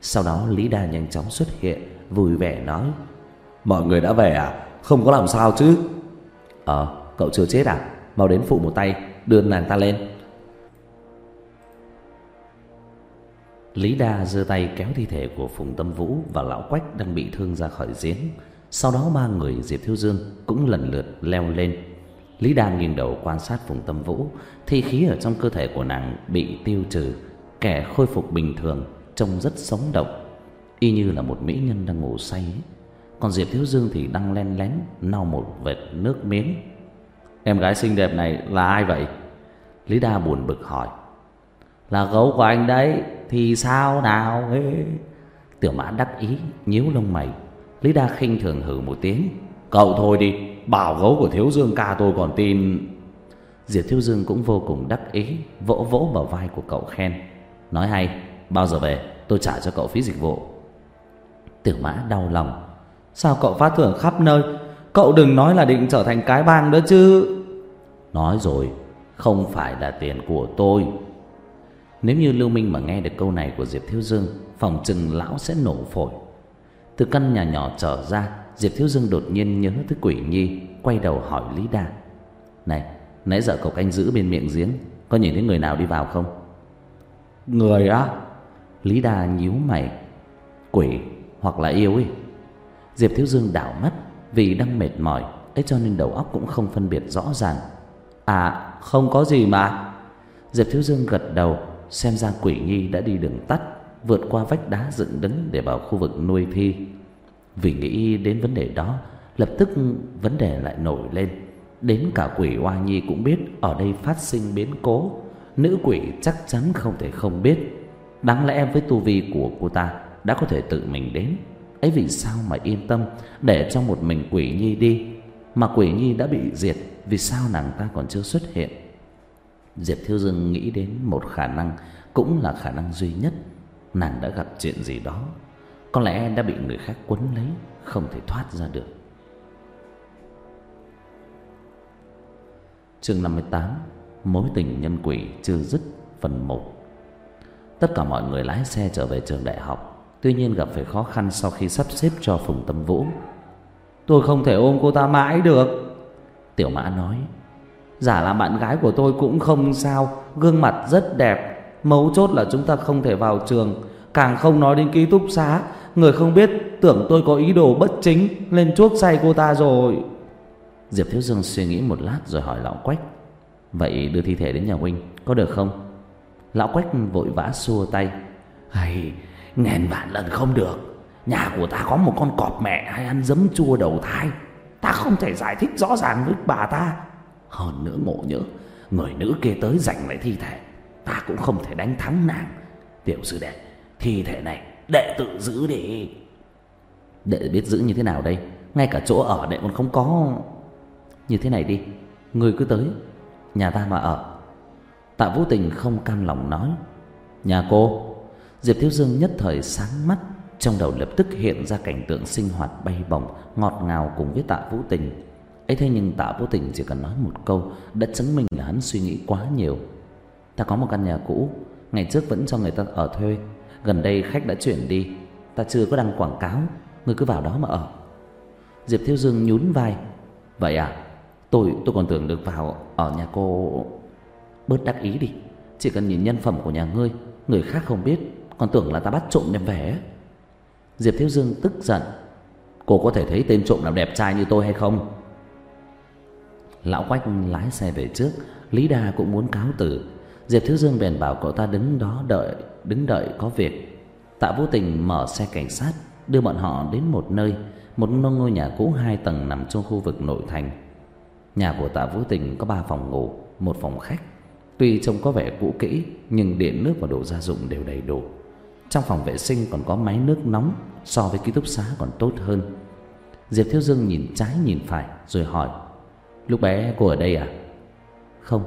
Sau đó Lý Đa nhanh chóng xuất hiện, Vui vẻ nói Mọi người đã về à Không có làm sao chứ Ờ cậu chưa chết à Mau đến phụ một tay Đưa nàng ta lên Lý Đa giơ tay kéo thi thể của Phùng Tâm Vũ và Lão Quách đang bị thương ra khỏi giếng. Sau đó ba người Diệp Thiếu Dương cũng lần lượt leo lên. Lý Đa nghiêng đầu quan sát Phùng Tâm Vũ, thi khí ở trong cơ thể của nàng bị tiêu trừ, kẻ khôi phục bình thường, trông rất sống động, y như là một mỹ nhân đang ngủ say ấy. Còn Diệp Thiếu Dương thì đang len lén Nau một vệt nước miếng. Em gái xinh đẹp này là ai vậy? Lý Đa buồn bực hỏi. Là gấu của anh đấy, Thì sao nào? Ấy Tiểu mã đắc ý, nhíu lông mày. Lý Đa khinh thường hử một tiếng. Cậu thôi đi, Bảo gấu của Thiếu Dương ca tôi còn tin. Diệp Thiếu Dương cũng vô cùng đắc ý, Vỗ vỗ vào vai của cậu khen. Nói hay, Bao giờ về, tôi trả cho cậu phí dịch vụ. Tiểu mã đau lòng. Sao cậu phát thưởng khắp nơi? Cậu đừng nói là định trở thành cái bang đó chứ. Nói rồi Không phải là tiền của tôi. Nếu như Lưu Minh mà nghe được câu này của Diệp Thiếu Dương Phòng chừng lão sẽ nổ phổi. Từ căn nhà nhỏ trở ra Diệp Thiếu Dương đột nhiên nhớ tới Quỷ Nhi Quay đầu hỏi Lý Đa. Này nãy giờ cậu canh giữ bên miệng giếng Có nhìn thấy người nào đi vào không? Người á? Lý Đa nhíu mày. Quỷ hoặc là yêu ấy Diệp Thiếu Dương đảo mắt Vì đang mệt mỏi ấy cho nên đầu óc cũng không phân biệt rõ ràng. À không có gì mà. Diệp Thiếu Dương gật đầu, Xem ra quỷ nhi đã đi đường tắt, Vượt qua vách đá dựng đứng để vào khu vực nuôi thi. Vì nghĩ đến vấn đề đó, Lập tức vấn đề lại nổi lên. Đến cả quỷ oa nhi cũng biết Ở đây phát sinh biến cố. Nữ quỷ chắc chắn không thể không biết. Đáng lẽ với tu vi của cô ta Đã có thể tự mình đến ấy vì sao mà yên tâm, Để cho một mình quỷ nhi đi? Mà quỷ nhi đã bị diệt, Vì sao nàng ta còn chưa xuất hiện? Diệp Thiếu Dương nghĩ đến một khả năng, Cũng là khả năng duy nhất. Nàng đã gặp chuyện gì đó, Có lẽ đã bị người khác quấn lấy, Không thể thoát ra được. Chương 58 Mối tình nhân quỷ chưa dứt, Phần một. Tất cả mọi người lái xe trở về trường đại học. Tuy nhiên gặp phải khó khăn sau khi sắp xếp cho Phùng Tâm Vũ Tôi không thể ôm cô ta mãi được. Tiểu Mã nói, Giả là bạn gái của tôi cũng không sao, Gương mặt rất đẹp, Mấu chốt là chúng ta không thể vào trường. Càng không nói đến ký túc xá, Người không biết tưởng tôi có ý đồ bất chính Lên chuốc say cô ta rồi. Diệp Thiếu Dương suy nghĩ một lát rồi hỏi Lão Quách, Vậy đưa thi thể đến nhà huynh Có được không? Lão Quách vội vã xua tay Hay ngàn vạn lần không được. Nhà của ta có một con cọp mẹ hay ăn dấm chua đầu thai. Ta không thể giải thích rõ ràng với bà ta. Hơn nữa ngộ nhớ, Người nữ kia tới giành lại thi thể. Ta cũng không thể đánh thắng nàng. Tiểu sư đệ, Thi thể này đệ tự giữ đi. Đệ biết giữ như thế nào đây? Ngay cả chỗ ở đệ còn không có. Như thế này đi, người cứ tới. Nhà ta mà ở. Tạ vô Tình không cam lòng nói. Nhà cô Diệp Thiếu Dương nhất thời sáng mắt, Trong đầu lập tức hiện ra cảnh tượng sinh hoạt bay bổng, Ngọt ngào cùng với Tạ Vũ Tình. Ấy thế nhưng Tạ Vũ Tình chỉ cần nói một câu, Đã chứng minh là hắn suy nghĩ quá nhiều. Ta có một căn nhà cũ, Ngày trước vẫn cho người ta ở thuê. Gần đây khách đã chuyển đi, Ta chưa có đăng quảng cáo Ngươi cứ vào đó mà ở. Diệp Thiếu Dương nhún vai. Vậy à Tôi tôi còn tưởng được vào ở nhà cô. Bớt đắc ý đi, Chỉ cần nhìn nhân phẩm của nhà ngươi, Người khác không biết. Còn tưởng là ta bắt trộm đem về Diệp Thiếu Dương tức giận. Cô có thể thấy tên trộm nào đẹp trai như tôi hay không? Lão Quách lái xe về trước. Lý Đa cũng muốn cáo từ. Diệp Thiếu Dương bèn bảo cậu ta đứng đó đợi, Đứng đợi có việc. Tạ Vũ Tình mở xe cảnh sát, Đưa bọn họ đến một nơi, Một ngôi nhà cũ hai tầng nằm trong khu vực nội thành. Nhà của Tạ Vũ Tình có ba phòng ngủ, Một phòng khách. Tuy trông có vẻ cũ kỹ, Nhưng điện nước và đồ gia dụng đều đầy đủ. Trong phòng vệ sinh còn có máy nước nóng So với ký túc xá còn tốt hơn. Diệp Thiếu Dương nhìn trái nhìn phải Rồi hỏi Lúc bé cô ở đây à? Không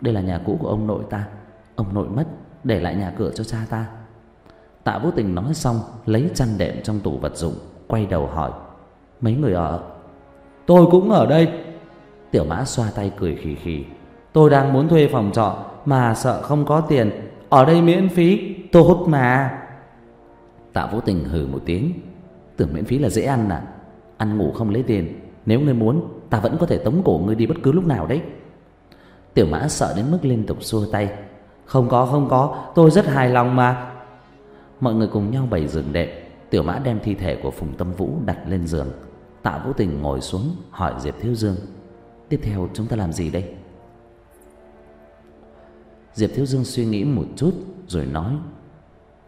Đây là nhà cũ của ông nội ta. Ông nội mất Để lại nhà cửa cho cha ta. Tạ Vũ Tình nói xong Lấy chăn đệm trong tủ vật dụng Quay đầu hỏi Mấy người ở? Tôi cũng ở đây. Tiểu mã xoa tay cười khì khì Tôi đang muốn thuê phòng trọ Mà sợ không có tiền. Ở đây miễn phí Tốt mà Tạ Vũ Tình hừ một tiếng. Tưởng miễn phí là dễ ăn à? Ăn ngủ không lấy tiền. Nếu ngươi muốn, Ta vẫn có thể tống cổ ngươi đi bất cứ lúc nào đấy. Tiểu mã sợ đến mức liên tục xua tay. Không có không có. Tôi rất hài lòng mà. Mọi người cùng nhau bày giường đệm. Tiểu mã đem thi thể của Phùng Tâm Vũ đặt lên giường. Tạ Vũ Tình ngồi xuống hỏi Diệp Thiếu Dương, Tiếp theo chúng ta làm gì đây? Diệp Thiếu Dương suy nghĩ một chút Rồi nói.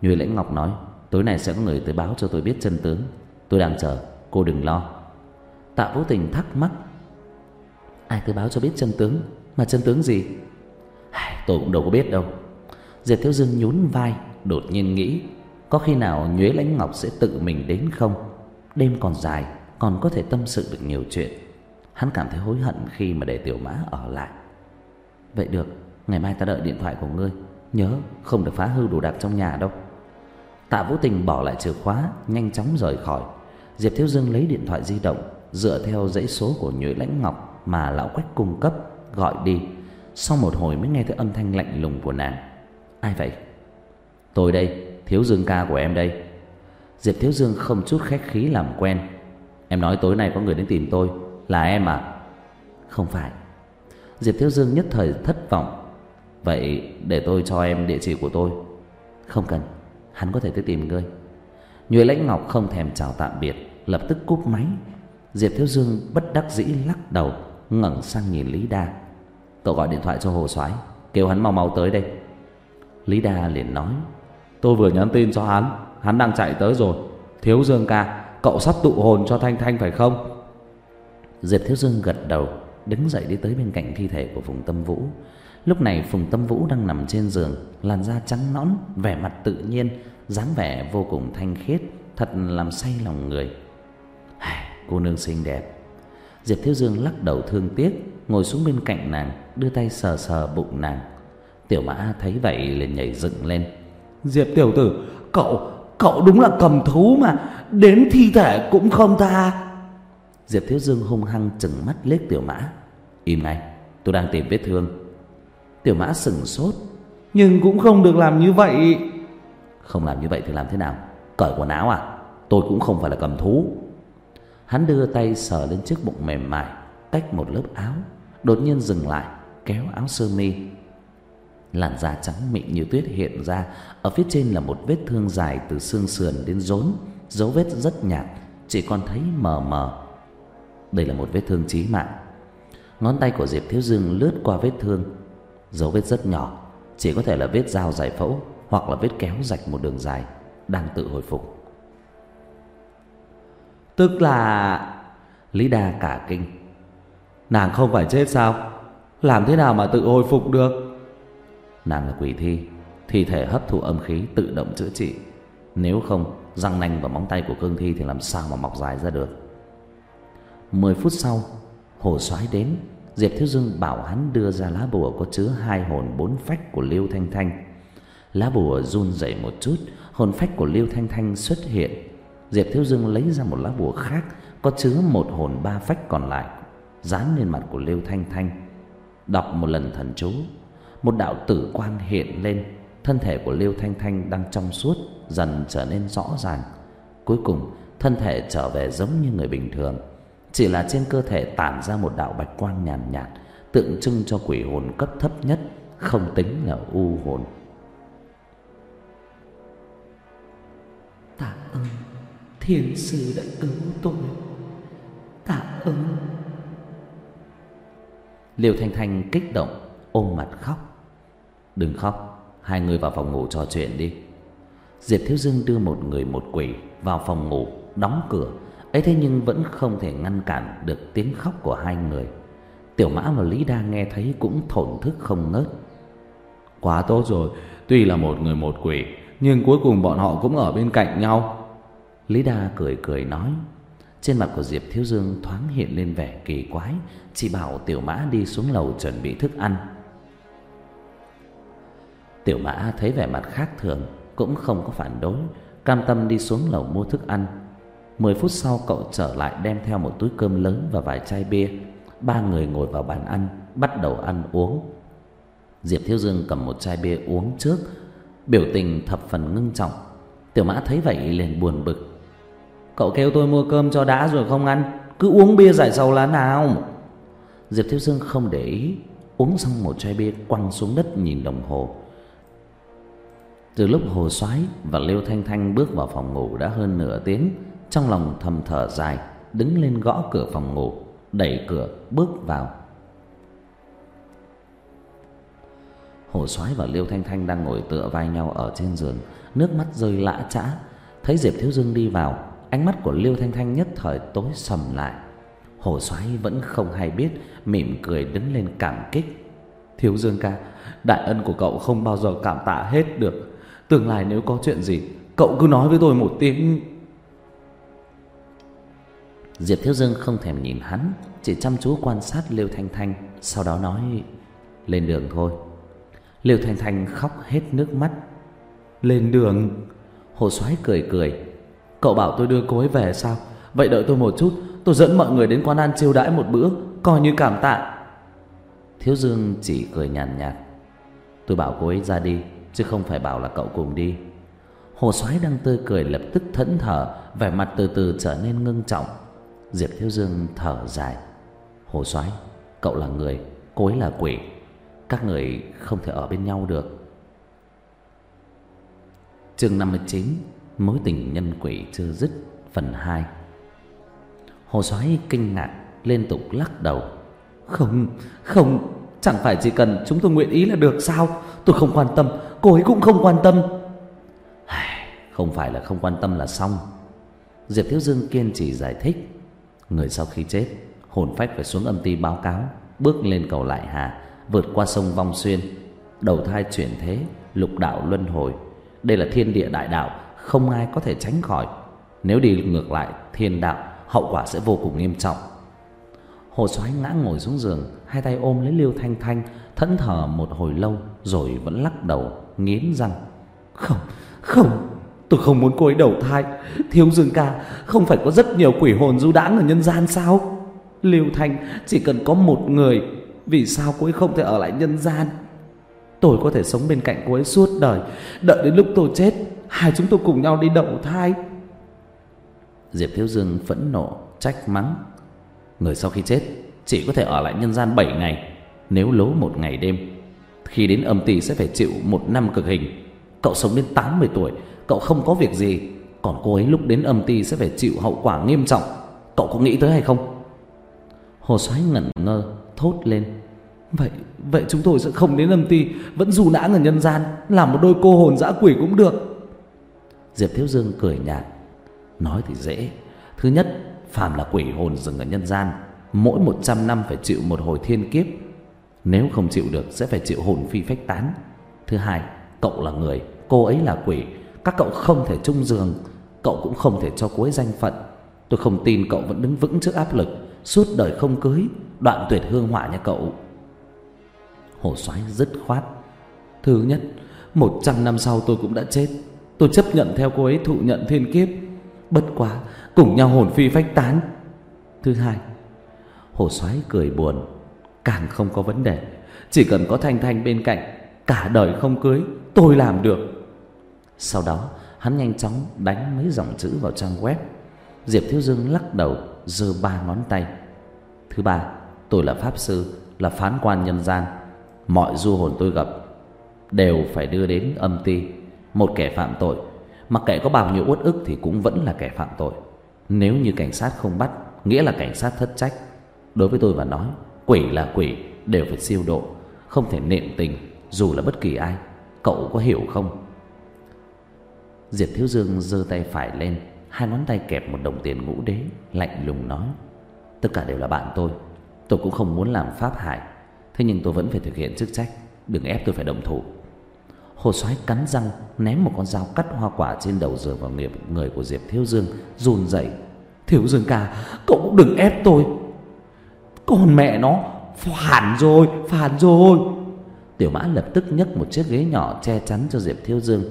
Như Lãnh Ngọc nói Tối nay sẽ có người tới báo cho tôi biết chân tướng. Tôi đang chờ, cô đừng lo. Tạ vô Tình thắc mắc. Ai tới báo cho biết chân tướng? Mà chân tướng gì? Tôi cũng đâu có biết đâu. Diệp Thiếu Dương nhún vai, Đột nhiên nghĩ, Có khi nào Nhuế Lãnh Ngọc sẽ tự mình đến không? Đêm còn dài, Còn có thể tâm sự được nhiều chuyện. Hắn cảm thấy hối hận khi mà để Tiểu Mã ở lại. Vậy được, Ngày mai ta đợi điện thoại của ngươi. Nhớ, không được phá hư đồ đạc trong nhà đâu. Tạ Vũ Tình bỏ lại chìa khóa, Nhanh chóng rời khỏi. Diệp Thiếu Dương lấy điện thoại di động, Dựa theo dãy số của Nhụy Lãnh Ngọc Mà Lão Quách cung cấp, Gọi đi. Sau một hồi mới nghe thấy âm thanh lạnh lùng của nàng. Ai vậy? Tôi đây, Thiếu Dương ca của em đây. Diệp Thiếu Dương không chút khách khí làm quen. Em nói tối nay có người đến tìm tôi, Là em à? Không phải. Diệp Thiếu Dương nhất thời thất vọng. Vậy để tôi cho em địa chỉ của tôi. Không cần. Hắn có thể tới tìm ngươi. Nhuệ Lãnh Ngọc không thèm chào tạm biệt, Lập tức cúp máy. Diệp Thiếu Dương bất đắc dĩ lắc đầu, ngẩng sang nhìn Lý Đa. Cậu gọi điện thoại cho Hồ Soái, Kêu hắn mau mau tới đây. Lý Đa liền nói, Tôi vừa nhắn tin cho hắn Hắn đang chạy tới rồi. Thiếu Dương ca, Cậu sắp tụ hồn cho Thanh Thanh phải không? Diệp Thiếu Dương gật đầu, Đứng dậy đi tới bên cạnh thi thể của Phùng Tâm Vũ. Lúc này Phùng Tâm Vũ đang nằm trên giường Làn da trắng nõn Vẻ mặt tự nhiên dáng vẻ vô cùng thanh khiết Thật làm say lòng người. Cô nương xinh đẹp. Diệp Thiếu Dương lắc đầu thương tiếc Ngồi xuống bên cạnh nàng Đưa tay sờ sờ bụng nàng. Tiểu mã thấy vậy liền nhảy dựng lên. Diệp tiểu tử Cậu Cậu đúng là cầm thú mà Đến thi thể cũng không tha. Diệp Thiếu Dương hung hăng chừng mắt liếc tiểu mã. Im ngay Tôi đang tìm vết thương Tiểu mã sừng sốt. Nhưng cũng không được làm như vậy. Không làm như vậy thì làm thế nào? Cởi quần áo à? Tôi cũng không phải là cầm thú. Hắn đưa tay sờ lên chiếc bụng mềm mại Cách một lớp áo Đột nhiên dừng lại Kéo áo sơ mi. Làn da trắng mịn như tuyết hiện ra. Ở phía trên là một vết thương dài Từ xương sườn đến rốn Dấu vết rất nhạt Chỉ còn thấy mờ mờ. Đây là một vết thương chí mạng. Ngón tay của Diệp Thiếu Dương lướt qua vết thương Dấu vết rất nhỏ. Chỉ có thể là vết dao giải phẫu Hoặc là vết kéo rạch một đường dài Đang tự hồi phục. Tức là Lý Đa cả kinh. Nàng không phải chết sao? Làm thế nào mà tự hồi phục được? Nàng là quỷ thi Thi thể hấp thụ âm khí tự động chữa trị. Nếu không, Răng nanh và móng tay của cương thi Thì làm sao mà mọc dài ra được? Mười phút sau, Hồ soái đến. Diệp Thiếu Dương bảo hắn đưa ra lá bùa có chứa hai hồn bốn phách của Liêu Thanh Thanh. Lá bùa run rẩy một chút, hồn phách của Liêu Thanh Thanh xuất hiện. Diệp Thiếu Dương lấy ra một lá bùa khác có chứa một hồn ba phách còn lại, dán lên mặt của Liêu Thanh Thanh. Đọc một lần thần chú, một đạo tử quang hiện lên, thân thể của Liêu Thanh Thanh đang trong suốt dần trở nên rõ ràng. Cuối cùng, thân thể trở về giống như người bình thường chỉ là trên cơ thể tản ra một đạo bạch quang nhàn nhạt, nhạt tượng trưng cho quỷ hồn cấp thấp nhất không tính là u hồn. Tạ ơn thiên sư đã cứu tôi. Tạ ơn. Liêu thanh thanh kích động ôm mặt khóc. Đừng khóc hai người vào phòng ngủ trò chuyện đi. Diệp thiếu dương đưa một người một quỷ vào phòng ngủ đóng cửa ấy thế nhưng vẫn không thể ngăn cản được tiếng khóc của hai người. Tiểu mã và lý đa nghe thấy cũng thổn thức không ngớt. Quá tốt rồi tuy là một người một quỷ nhưng cuối cùng bọn họ cũng ở bên cạnh nhau. Lý đa cười cười nói. Trên mặt của diệp thiếu dương thoáng hiện lên vẻ kỳ quái chỉ bảo tiểu mã đi xuống lầu chuẩn bị thức ăn. Tiểu mã thấy vẻ mặt khác thường cũng không có phản đối cam tâm đi xuống lầu mua thức ăn Mười phút sau cậu trở lại đem theo một túi cơm lớn và vài chai bia. Ba người ngồi vào bàn ăn, bắt đầu ăn uống. Diệp Thiếu Dương cầm một chai bia uống trước, biểu tình thập phần ngưng trọng. Tiểu Mã thấy vậy liền buồn bực. Cậu kêu tôi mua cơm cho đã rồi không ăn, cứ uống bia giải sầu là nào? Diệp Thiếu Dương không để ý, uống xong một chai bia quăng xuống đất nhìn đồng hồ. Từ lúc Hồ Soái và Liêu Thanh Thanh bước vào phòng ngủ đã hơn nửa tiếng, trong lòng thầm thở dài, đứng lên gõ cửa phòng ngủ, đẩy cửa bước vào. Hồ Soái và Liêu Thanh Thanh đang ngồi tựa vai nhau ở trên giường, nước mắt rơi lã chã. Thấy Diệp Thiếu Dương đi vào, ánh mắt của Liêu Thanh Thanh nhất thời tối sầm lại. Hồ Soái vẫn không hay biết, mỉm cười đứng lên cảm kích. Thiếu Dương ca, đại ân của cậu không bao giờ cảm tạ hết được. Tương lai nếu có chuyện gì, cậu cứ nói với tôi một tiếng Diệp Thiếu Dương không thèm nhìn hắn, chỉ chăm chú quan sát Liêu Thanh Thanh, sau đó nói: "Lên đường thôi." Liêu Thanh Thanh khóc hết nước mắt. "Lên đường?" Hồ Soái cười cười. "Cậu bảo tôi đưa cô ấy về sao? Vậy đợi tôi một chút, tôi dẫn mọi người đến quán ăn chiêu đãi một bữa, coi như cảm tạ." Thiếu Dương chỉ cười nhàn nhạt, "Tôi bảo cô ấy ra đi, chứ không phải bảo là cậu cùng đi." Hồ Soái đang tươi cười lập tức thẫn thờ, vẻ mặt từ từ trở nên ngưng trọng. Diệp Thiếu Dương thở dài. Hồ soái Cậu là người Cô ấy là quỷ. Các người không thể ở bên nhau được. Chương 59 Mối tình nhân quỷ chưa dứt Phần 2 Hồ soái kinh ngạc Liên tục lắc đầu. Không, không Chẳng phải chỉ cần chúng tôi nguyện ý là được sao? Tôi không quan tâm Cô ấy cũng không quan tâm. Không phải là không quan tâm là xong. Diệp Thiếu Dương kiên trì giải thích. Người sau khi chết Hồn phách phải xuống âm ty báo cáo Bước lên cầu lại hà Vượt qua sông Vong Xuyên. Đầu thai chuyển thế Lục đạo luân hồi. Đây là thiên địa đại đạo Không ai có thể tránh khỏi. Nếu đi ngược lại thiên đạo Hậu quả sẽ vô cùng nghiêm trọng. Hồ Soái ngã ngồi xuống giường Hai tay ôm lấy Liêu Thanh Thanh Thẫn thờ một hồi lâu Rồi vẫn lắc đầu nghiến răng. Không, không. Tôi không muốn cô ấy đầu thai. Thiếu Dương ca, Không phải có rất nhiều quỷ hồn du đãng ở nhân gian sao? Liêu Thanh, chỉ cần có một người, Vì sao cô ấy không thể ở lại nhân gian? Tôi có thể sống bên cạnh cô ấy suốt đời. Đợi đến lúc tôi chết, Hai chúng tôi cùng nhau đi đầu thai. Diệp Thiếu Dương phẫn nộ, Trách mắng. Người sau khi chết, Chỉ có thể ở lại nhân gian 7 ngày, Nếu lố một ngày đêm. Khi đến âm ty sẽ phải chịu một năm cực hình. Cậu sống đến 80 tuổi Cậu không có việc gì. Còn cô ấy lúc đến âm ty sẽ phải chịu hậu quả nghiêm trọng. Cậu có nghĩ tới hay không? Hồ Soái ngẩn ngơ, Thốt lên. Vậy vậy chúng tôi sẽ không đến âm ty Vẫn dù nã ở nhân gian, Làm một đôi cô hồn dã quỷ cũng được. Diệp Thiếu Dương cười nhạt. Nói thì dễ. Thứ nhất, phàm là quỷ hồn dừng ở nhân gian, Mỗi 100 năm phải chịu một hồi thiên kiếp. Nếu không chịu được, sẽ phải chịu hồn phi phách tán. Thứ hai, Cậu là người, Cô ấy là quỷ các cậu không thể chung giường, Cậu cũng không thể cho cô ấy danh phận. Tôi không tin cậu vẫn đứng vững trước áp lực, Suốt đời không cưới, Đoạn tuyệt hương hỏa nha cậu. Hồ soái dứt khoát. Thứ nhất, Một trăm năm sau tôi cũng đã chết. Tôi chấp nhận theo cô ấy thụ nhận thiên kiếp. Bất quá, Cùng nhau hồn phi phách tán. Thứ hai, Hồ soái cười buồn. Càng không có vấn đề. Chỉ cần có Thanh Thanh bên cạnh, Cả đời không cưới, Tôi làm được. Sau đó, hắn nhanh chóng đánh mấy dòng chữ vào trang web. Diệp Thiếu Dương lắc đầu, giơ ba ngón tay. Thứ ba, Tôi là Pháp Sư, Là phán quan nhân gian. Mọi du hồn tôi gặp Đều phải đưa đến âm ti. Một kẻ phạm tội Mặc kệ có bao nhiêu uất ức thì cũng vẫn là kẻ phạm tội. Nếu như cảnh sát không bắt, Nghĩa là cảnh sát thất trách. Đối với tôi mà nói, Quỷ là quỷ, đều phải siêu độ, Không thể nện tình, dù là bất kỳ ai. Cậu có hiểu không? Diệp Thiếu Dương giơ tay phải lên Hai ngón tay kẹp một đồng tiền ngũ đế Lạnh lùng nói Tất cả đều là bạn tôi Tôi cũng không muốn làm pháp hại Thế nhưng tôi vẫn phải thực hiện chức trách Đừng ép tôi phải đồng thủ Hồ soái cắn răng ném một con dao cắt hoa quả trên đầu giường vào nghiệp người của Diệp Thiếu Dương run rẩy. Thiếu Dương ca, cậu cũng đừng ép tôi. Con mẹ nó, phản rồi, phản rồi. Tiểu Mã lập tức nhấc một chiếc ghế nhỏ che chắn cho Diệp Thiếu Dương.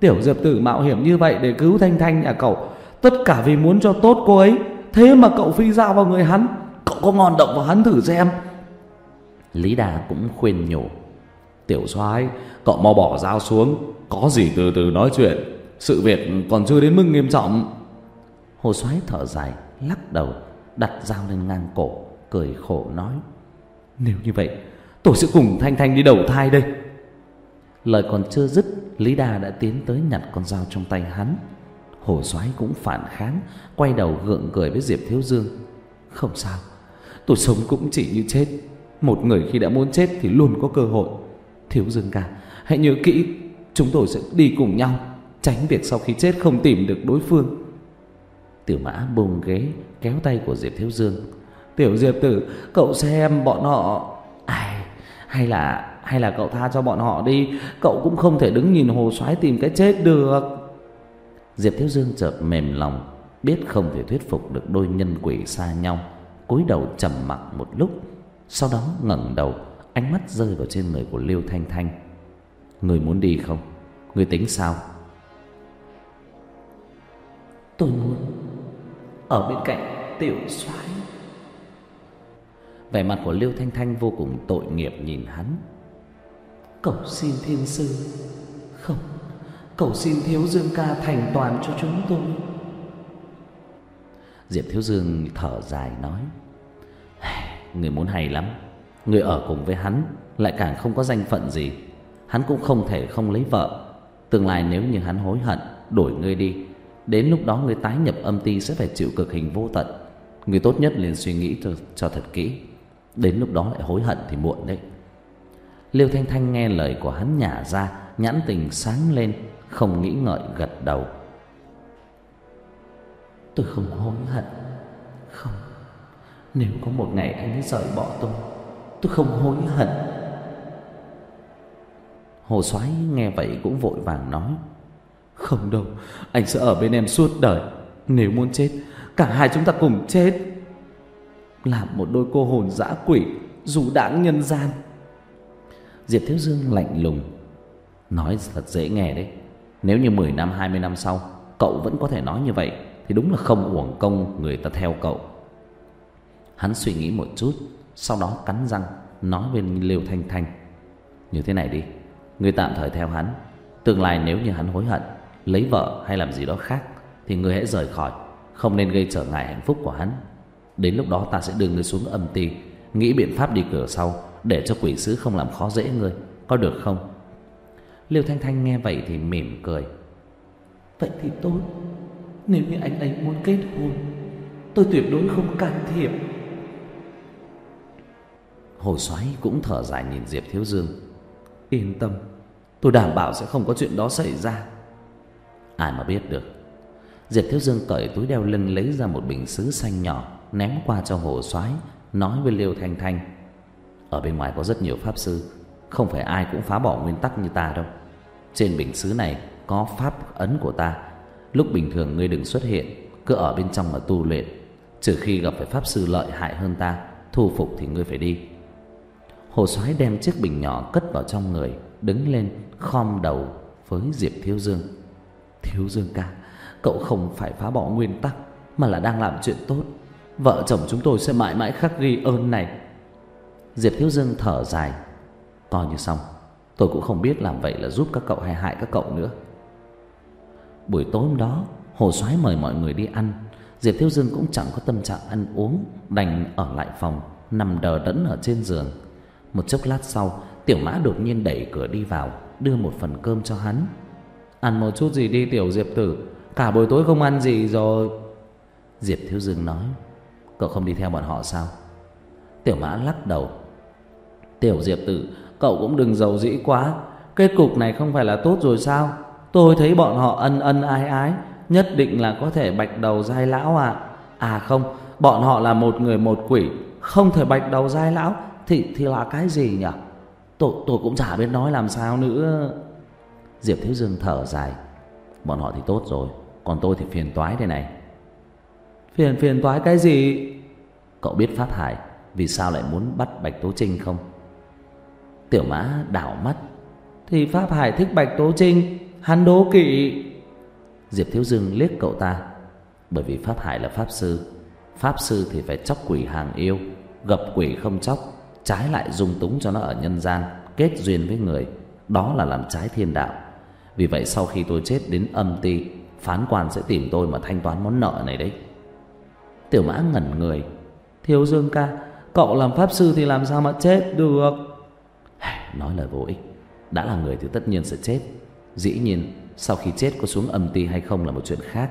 Tiểu Diệp Tử mạo hiểm như vậy để cứu Thanh Thanh nhà cậu, tất cả vì muốn cho tốt cô ấy. Thế mà cậu phi dao vào người hắn, cậu có ngon động vào hắn thử xem. Lý Đà cũng khuyên nhủ. Tiểu soái, cậu mau bỏ dao xuống, có gì từ từ nói chuyện, sự việc còn chưa đến mức nghiêm trọng. Hồ soái thở dài, lắc đầu, đặt dao lên ngang cổ, cười khổ nói: "Nếu như vậy, tôi sẽ cùng Thanh Thanh đi đầu thai đây." Lời còn chưa dứt, Lý Đà đã tiến tới nhặt con dao trong tay hắn. Hồ soái cũng phản kháng, quay đầu gượng cười với Diệp Thiếu Dương. "Không sao, tôi sống cũng chỉ như chết, một người khi đã muốn chết thì luôn có cơ hội." Thiếu Dương ca, hãy nhớ kỹ, chúng tôi sẽ đi cùng nhau, tránh việc sau khi chết không tìm được đối phương. Tiểu Mã bùng ghế kéo tay của Diệp Thiếu Dương. "Tiểu Diệp tử, cậu xem bọn họ ai hay là hay là cậu tha cho bọn họ đi, cậu cũng không thể đứng nhìn Hồ Soái tìm cái chết được." Diệp Thiếu Dương chợt mềm lòng, biết không thể thuyết phục được đôi nhân quỷ xa nhau, cúi đầu trầm mặc một lúc, sau đó ngẩng đầu, ánh mắt rơi vào trên người của Liêu Thanh Thanh. Người muốn đi không? Người tính sao? Tôi muốn ở bên cạnh tiểu soái. Vẻ mặt của Liêu Thanh Thanh vô cùng tội nghiệp nhìn hắn. Cầu xin thiên sư, không, cầu xin thiếu dương ca thành toàn cho chúng tôi. Diệp Thiếu Dương thở dài nói: "Người muốn hay lắm, người ở cùng với hắn lại càng không có danh phận gì." hắn cũng không thể không lấy vợ. Tương lai nếu như hắn hối hận, đổi ngươi đi, đến lúc đó ngươi tái nhập âm ti sẽ phải chịu cực hình vô tận. người tốt nhất liền suy nghĩ cho, cho thật kỹ, đến lúc đó lại hối hận thì muộn đấy. Liêu Thanh Thanh nghe lời của hắn nhả ra, nhãn tình sáng lên, không nghĩ ngợi gật đầu. Tôi không hối hận. Không. Nếu có một ngày anh ấy rời bỏ tôi, tôi không hối hận. Hồ Soái nghe vậy cũng vội vàng nói: "Không đâu, anh sẽ ở bên em suốt đời. Nếu muốn chết, cả hai chúng ta cùng chết." Làm một đôi cô hồn dã quỷ, dù đáng nhân gian. Diệp Thiếu Dương lạnh lùng. Nói thật dễ nghe đấy. Nếu như 10 năm 20 năm sau cậu vẫn có thể nói như vậy thì đúng là không uổng công người ta theo cậu. Hắn suy nghĩ một chút, sau đó cắn răng nói bên Liêu Thanh Thanh: "Như thế này đi, Người tạm thời theo hắn. Tương lai nếu như hắn hối hận Lấy vợ hay làm gì đó khác Thì người hãy rời khỏi. Không nên gây trở ngại hạnh phúc của hắn. Đến lúc đó ta sẽ đưa người xuống âm ti Nghĩ biện pháp đi cửa sau. Để cho quỷ sứ không làm khó dễ ngươi Có được không? Liêu Thanh Thanh nghe vậy thì mỉm cười. Vậy thì tốt. Nếu như anh ấy muốn kết hôn Tôi tuyệt đối không can thiệp. Hồ Soái cũng thở dài nhìn Diệp Thiếu Dương. Yên tâm Tôi đảm bảo sẽ không có chuyện đó xảy ra. Ai mà biết được. Diệp Thiếu Dương cởi túi đeo lưng lấy ra một bình sứ xanh nhỏ Ném qua cho hồ soái Nói với Liêu Thanh Thanh ở bên ngoài có rất nhiều pháp sư. Không phải ai cũng phá bỏ nguyên tắc như ta đâu. Trên bình sứ này có pháp ấn của ta. Lúc bình thường ngươi đừng xuất hiện, Cứ ở bên trong mà tu luyện. Trừ khi gặp phải pháp sư lợi hại hơn ta, Thu phục thì ngươi phải đi. Hồ soái đem chiếc bình nhỏ cất vào trong người, Đứng lên, khom đầu với Diệp Thiếu Dương. Thiếu Dương ca, Cậu không phải phá bỏ nguyên tắc, Mà là đang làm chuyện tốt. Vợ chồng chúng tôi sẽ mãi mãi khắc ghi ơn này. Diệp Thiếu Dương thở dài. Coi như xong Tôi cũng không biết làm vậy là giúp các cậu hay hại các cậu nữa. Buổi tối hôm đó, Hồ soái mời mọi người đi ăn. Diệp Thiếu Dương cũng chẳng có tâm trạng ăn uống, Đành ở lại phòng, Nằm đờ đẫn ở trên giường. Một chốc lát sau, Tiểu mã đột nhiên đẩy cửa đi vào, Đưa một phần cơm cho hắn. Ăn một chút gì đi, tiểu Diệp tử, Cả buổi tối không ăn gì rồi. Diệp Thiếu Dương nói, Cậu không đi theo bọn họ sao? Tiểu mã lắc đầu. Tiểu Diệp tử Cậu cũng đừng giàu dĩ quá. Kết cục này không phải là tốt rồi sao? Tôi thấy bọn họ ân ân ái ái Nhất định là có thể bạch đầu dai lão à À không Bọn họ là một người một quỷ Không thể bạch đầu dai lão Thì thì là cái gì nhỉ? Tôi, tôi cũng chả biết nói làm sao nữa. Diệp Thiếu Dương thở dài. Bọn họ thì tốt rồi Còn tôi thì phiền toái đây này. Phiền phiền toái cái gì? Cậu biết Pháp Hải Vì sao lại muốn bắt Bạch Tố Trinh không Tiểu mã đảo mắt. Thì Pháp Hải thích Bạch Tố Trinh, Hắn đố kỵ. Diệp Thiếu Dương liếc cậu ta. Bởi vì Pháp Hải là Pháp Sư Pháp Sư thì phải chóc quỷ hàng yêu, Gặp quỷ không chóc, Trái lại dung túng cho nó ở nhân gian, Kết duyên với người. Đó là làm trái thiên đạo. Vì vậy sau khi tôi chết đến âm ti, Phán quan sẽ tìm tôi mà thanh toán món nợ này đấy. Tiểu mã ngẩn người. Thiếu Dương ca, Cậu làm Pháp Sư thì làm sao mà chết được? Nói lời vô ích. Đã là người thì tất nhiên sẽ chết. Dĩ nhiên, sau khi chết có xuống âm ti hay không là một chuyện khác.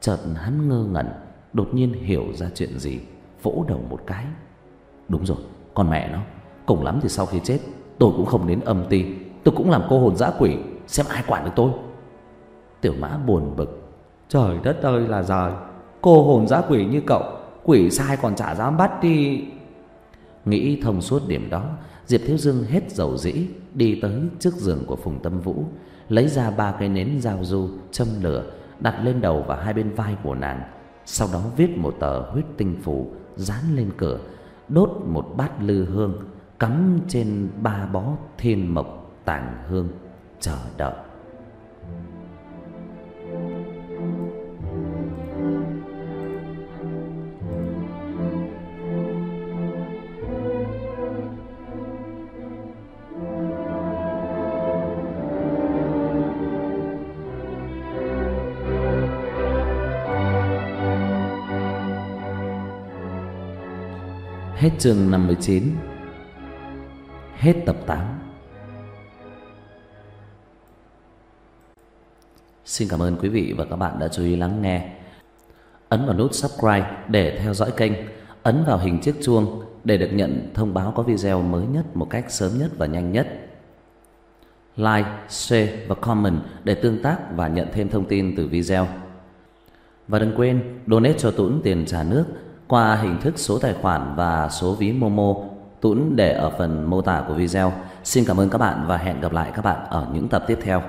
Chợt hắn ngơ ngẩn, Đột nhiên hiểu ra chuyện gì. Vỗ đầu một cái. Đúng rồi, con mẹ nó. Cùng lắm thì sau khi chết, Tôi cũng không đến âm ti. Tôi cũng làm cô hồn dã quỷ, Xem ai quản được tôi. Tiểu mã buồn bực. Trời đất ơi là giời, Cô hồn dã quỷ như cậu, Quỷ sai còn chả dám bắt đi. Nghĩ thông suốt điểm đó Diệp Thiếu Dương hết dầu dĩ, Đi tới trước giường của Phùng Tâm Vũ, Lấy ra ba cây nến giao du, Châm lửa, Đặt lên đầu và hai bên vai của nàng. Sau đó viết một tờ huyết tinh phủ Dán lên cửa, Đốt một bát lư hương, Cắm trên ba bó thiên mộc tàng hương, Chờ đợi. Hết chương 59 Hết tập 8 Xin cảm ơn quý vị và các bạn đã chú ý lắng nghe. Ấn vào nút subscribe để theo dõi kênh. Ấn vào hình chiếc chuông để được nhận thông báo có video mới nhất một cách sớm nhất và nhanh nhất. Like, share và comment để tương tác và nhận thêm thông tin từ video. Và đừng quên donate cho Tũng tiền trả nước qua hình thức số tài khoản và số ví Momo, Tuấn để ở phần mô tả của video. Xin cảm ơn các bạn và hẹn gặp lại các bạn ở những tập tiếp theo.